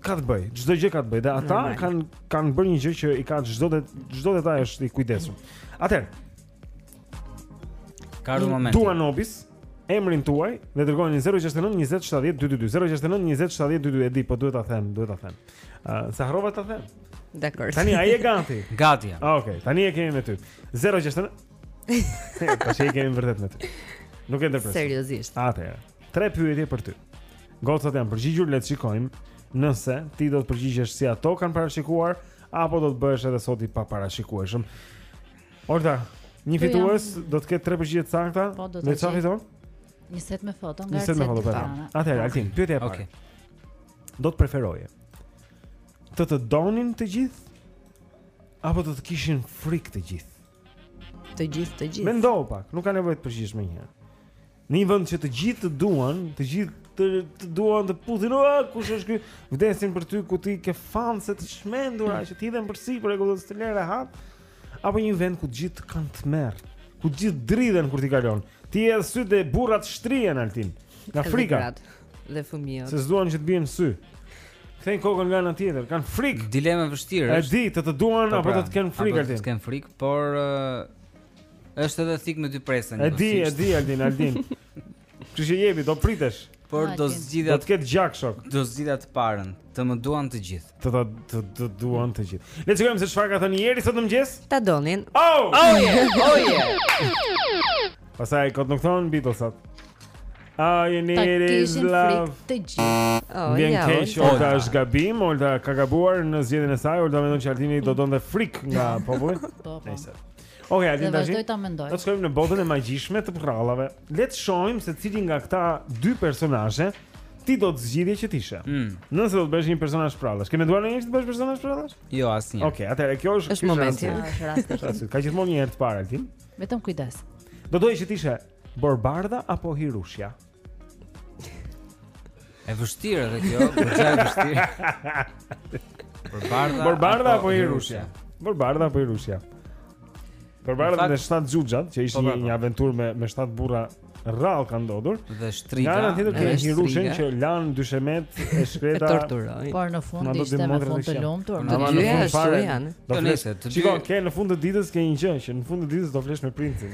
Ka të bëjë, çdo gjë ka të bëjë. Dhe ata kanë kanë bërë një gjë që i ka çdo çdo detaj është i kujdesur. Atëherë, Ka ardhur momenti. Dua Nobis emrin tuaj dhe dërgojeni 069 20 70 222 069 20 70 222 e di po duhet ta them duhet ta them uh, sa harrova ta them Dakor. Tani a je gati. Gati jam. Ah, okay, tani e kemi me ty. 069. Tash e kemi vërtet me ty. Nuk e ndërpres. Seriozisht. Atëherë, tre pyetje për ty. Gocat janë përgjigjur, le të shikojmë nëse ti do të përgjigjesh si ato kanë parashikuar apo do të bëhesh edhe sot i paparashikueshëm. Olta, një fitues do të ketë tre përgjigje të sakta. Po, do të jetë. çfarë fiton? Një set me foto nga Një set me foto për Altin. Atëherë, po. Altin, pyetja e parë. Okej. Okay. Do të preferoje të të donin të gjithë apo të të kishin frikë të gjithë? Të gjithë, të gjithë. Mendo pak, nuk ka nevojë të përgjigjesh menjëherë. Në një vend që të gjithë të duan, të gjithë të, të duan të puthin, "Ua, kush është ky?" Vdesin për ty ku ti ke fanse të çmendura që të hidhen përsipër e ku do të të lërë rehat, apo një vend ku të gjithë kanë tmerr, ku të gjithë dridhen kur ti kalon. Ti edhe sytë e burrat shtrihen Altin nga Edhe frika, gratë Dhe fëmijët. se s'duan që të bien në sy. Kthejnë kokën nga ana tjetër, kanë frikë. Dilemë e vështirë E është. di, të të duan Po apo pra, të të kenë frikë Apo të Altin. të kenë frikë, por ë, Është edhe thik me dy presa një. E di, e di Altin, Altin. Kështu që jepi, do pritesh. Por do zgjidhja. Do të ketë gjak sot. Do zgjidhja të parën, të më duan të gjithë. Të të të, të duan të gjithë. Le të shikojmë se çfarë ka thënë Jeri sot mëngjes. Ta donin. Oh! Oh yeah! Oh yeah! Pastaj kot nuk thonë Beatlesat. All you need is love. Të gjithë. Oh, Bien ja, kesh, oh, Olta është gabim, Olta ka gabuar në zgjedhjen e saj, Olta mendon që Altini do donte frikë nga populli. Po, po. Okej, Altin, tash. Do ta mendoj. Do të shkojmë në botën e magjishme të prrallave. Le të shohim se cili nga këta dy personazhe ti do të zgjidhje që të ishe. Mm. Nëse do të bëhesh një personazh prrallash, ke menduar ndonjëherë të bëhesh personazh prrallash? Jo, asnjëherë. Okej, okay, atëherë kjo është është momenti. Është rasti. Ka gjithmonë një herë të parë Altin. Vetëm kujdes. Do doje që të ishe Borbardha apo Hirushja? E vështirë edhe kjo, për qamet e vështirë. Borbardha. Borbardha apo Hirushja? Borbardha apo Hirushja? Borbardha me shtatë xhuxhat, që ishin po, po, një po. aventurë me me shtatë burra rrallë ka ndodhur. Dhe shtriga. Nga ana tjetër kemi Hirushen që lan dyshemetë e shkreta. Torturohet. Por në fund ishte me fund të lumtur. Në fund të lumtur fare janë. Do të thotë, shiko, ke në fund të ditës ke një gjë që në fund të ditës do flesh me princin.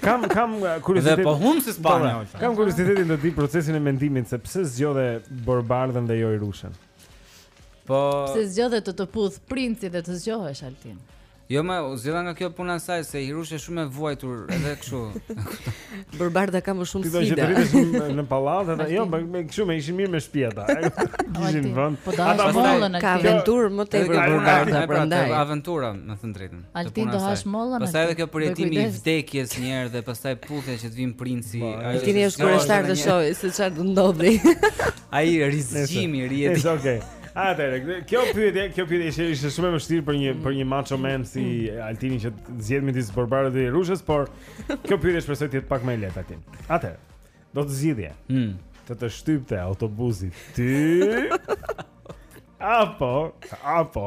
Kam kam kuriozitet. Dhe po humb si Spanja. Po, kam kuriozitetin të di procesin e mendimit se pse zgjodhe Borbardhën dhe jo Hirushen. Po Pse zgjodhe të të puth princi dhe të zgjohesh Altin? Jo mo, e zgjodha nga kjo puna e saj se Hirushja është shumë e vuajtur edhe kështu. Borbardha ka më shumë sfida. Ti do të rritesh në pallat edhe jo, më me kështu më ishin mirë me shtëpi ata. Kishin vend. Po ata, ka aventurë më tepër Borbardha prandaj. Aventura, me thënë të drejtën. Altin do hash mollën. Pastaj edhe kjo përjetimi i vdekjes një herë dhe pastaj puthja që të vijë princi. Po, Altini është kureshtar të shohë se çfarë do ndodhë. Ai rizgjimi, rijetimi. Është okay. Atëre, kjo pyetje, kjo pyetje ishte ishte shumë e vështirë për një për një macho man si mm. Altini që zgjedh midis Borbardhës e Hirushes, por kjo pyetje shpresoj të jetë pak më e lehtë Altin. Atëre, do të zgjidhje. Mm. Të të shtypte autobusi ty. Apo, apo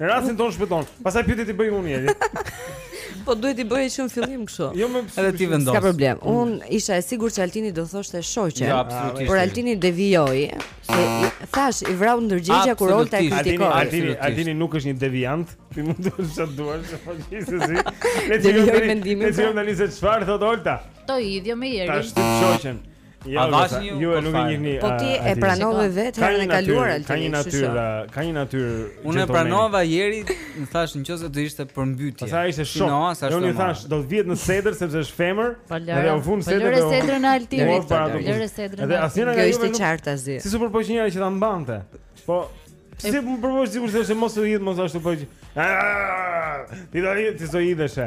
Në rastin tonë shpëton. Pastaj pyetjet i bëj unë Jeri. Po duhet t'i bëje që në fillim kështu. Jo më pse. Edhe ti vendos. S'ka problem. Unë isha e sigurt që Altini do thoshte shoqe. Jo, absolutisht. Por Altini devijoi. Thashë i vrau ndërgjegja kur Olta e kritikoi. Altini, Altini nuk është një deviant. Ti mund të thosh çfarë duash, po gjithsesi. Le të shikojmë mendimin. Le të shikojmë tani se çfarë thotë Olta. Do hidhje Jerin. Tash ti shoqen. Ja, dashni ju, ju nuk e njihni. Po ti e pranove vetë herën e kaluar Altin. Ka një natyrë, ka një natyrë. Unë e pranova Jeri, më the nëse do ishte përmbytje. Pastaj ishte shok. Jo, s'është ashtu. Unë i thashë, do të vihet në sedër sepse është femër. Po, dhe u vu në sedër. Lëre sedrën Altin. Lëre sedrën. Edhe asnjëra nga ju nuk qartë azi. Si super po qenja që ta mbante. Po Si më përvojë sikur se është mos u hidh, mos ashtu bëj. Ti do të ti do hidheshe.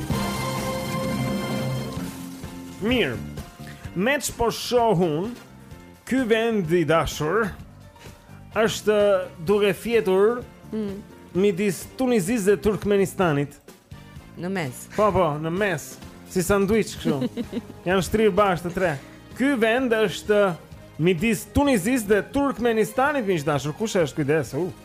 Mirë. Me ç'po shoh unë ky vend i dashur është duke fjetur mm. midis Tunizisë dhe Turkmenistanit. Në mes. Po po, në mes, si sanduiç kështu. Janë shtrirë bashkë të tre. Ky vend është midis Tunizisë dhe Turkmenistanit, miq të dashur. Kush është kujdes? Uh.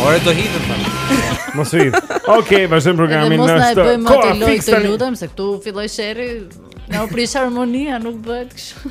Ore do hidhë të Mos u hidhë Okej, vazhdojmë programin në është Mos na e bëj më atë lojë të lutem Se këtu filloi sherri Na u prish harmonia, nuk bëhet kështu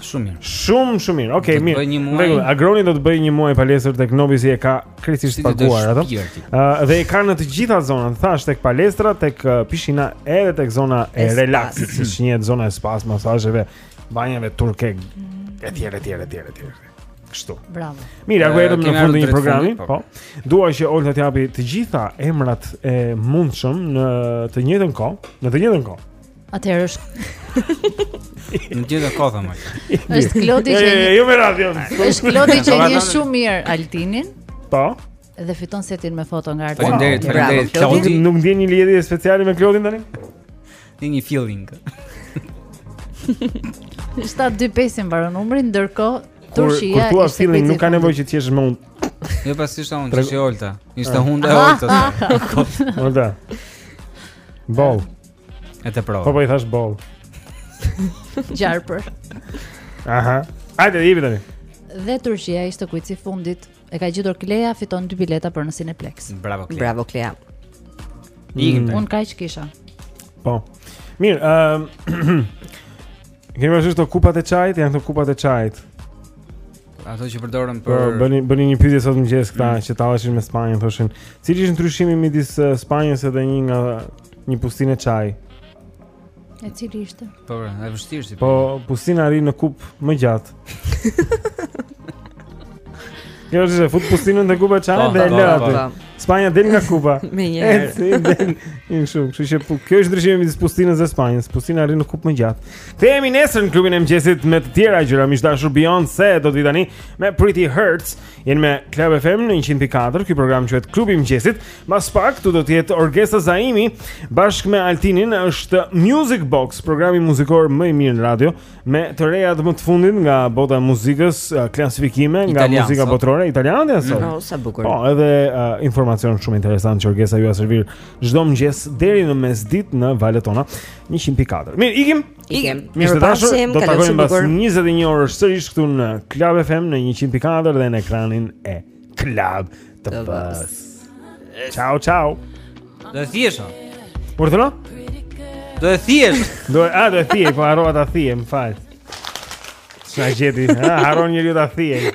Shumë mirë. Shumë shumë mirë. Okej, okay, mirë. Rregull, Agroni do të bëjë një muaj palestër tek Nobis-i e ka krejtësisht të paguar atë. Uh, dhe e kanë në të gjitha zonat, thashë tek palestra, tek uh, pishina edhe tek zona e relaksit, siç njihet zona e spas, masazheve, banjave turke etj etj etj etj. Kështu. Bravo. Mirë, ajo vetëm në fund të një programi, po. po. Dua që Olga të japi të gjitha emrat e mundshëm në të njëjtën kohë, në të njëjtën kohë. Atëherë është. Në gjithë të kotha më. Është Klodi që një. Jo me radio. Është Klodi që njeh shumë mirë Altinin. Po. Dhe fiton setin me foto nga Altini. Faleminderit, faleminderit. Altin nuk ndjen një lidhje speciale me Klodin tani? Një një feeling. 725 i mbaron numrin, ndërkohë Turqia. Kur thua feeling nuk ka nevojë që të jesh më unë. Jo po s'isha unë, ishte Olta. Ishte ah. hunda e Oltës. Olta. Boll. E të provë. Po po i thashë boll. Gjarpër. Aha. Hajde, jemi tani. Dhe Turqia ishte kuici i fundit. E ka gjetur Klea, fiton dy bileta për në Cineplex. Bravo Klea. Bravo Klea. Mm. Unë kaq kisha. Po. Mirë, ëm um, Kemi vazhduar te kupat e çajit, janë këto kupat e çajit. Ato që përdoren për po, bënin bënin një pyetje sot në mëngjes këta mm. që talleshin me Spanjën, thoshin, cili është ndryshimi midis Spanjës edhe një nga Një bustinë çaj. E cili ishte? Po, pra, e vështirë si. Po, po. bustina rri në kupë më gjatë. Kjo është fut bustinën te kupa çaj po, dhe e po, lë aty. Po, Spanja del nga kupa. Menjëherë. Si del një shumë. Kështu që kjo është ndryshimi midis bustinës dhe Spanjës. Bustina rri në kupë më gjatë. Kthehemi nesër në klubin e mëngjesit me të tjera gjëra miq të dashur Beyoncé do të vi tani me Pretty Hurts. Jeni me Club FM në 104, ky program quhet Klubi i Mëngjesit. Mbas pak do të jetë Orgesa Zaimi bashkë me Altinin, është Music Box, programi muzikor më i mirë në radio, me të rejat më të fundit nga bota e muzikës, klasifikime nga muzika botërore italiane ashtu. Mm, sa bukur. Po, edhe uh, informacion shumë interesant që Orgesa jua servir çdo mëngjes deri në mesditë në valët tona 104. Mirë, ikim. Ikim. Miq të dashur, do të takohemi pas 21 orësh sërish këtu në Club FM në 104 dhe në ekranin e Club TV-së. Ciao ciao. Do e thyesh. Urdhëro? Do e thyesh. Do a do e thyej, po harrova ta thyej, më fal. Sa jeti, ha, harron njeriu ta thyejë.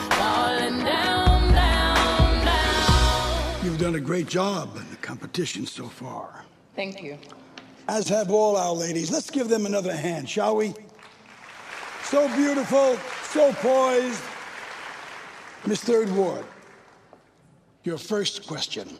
done a great job in the competition so far. Thank you. As have all our ladies. Let's give them another hand, shall we? So beautiful, so poised. Miss Third Ward, your first question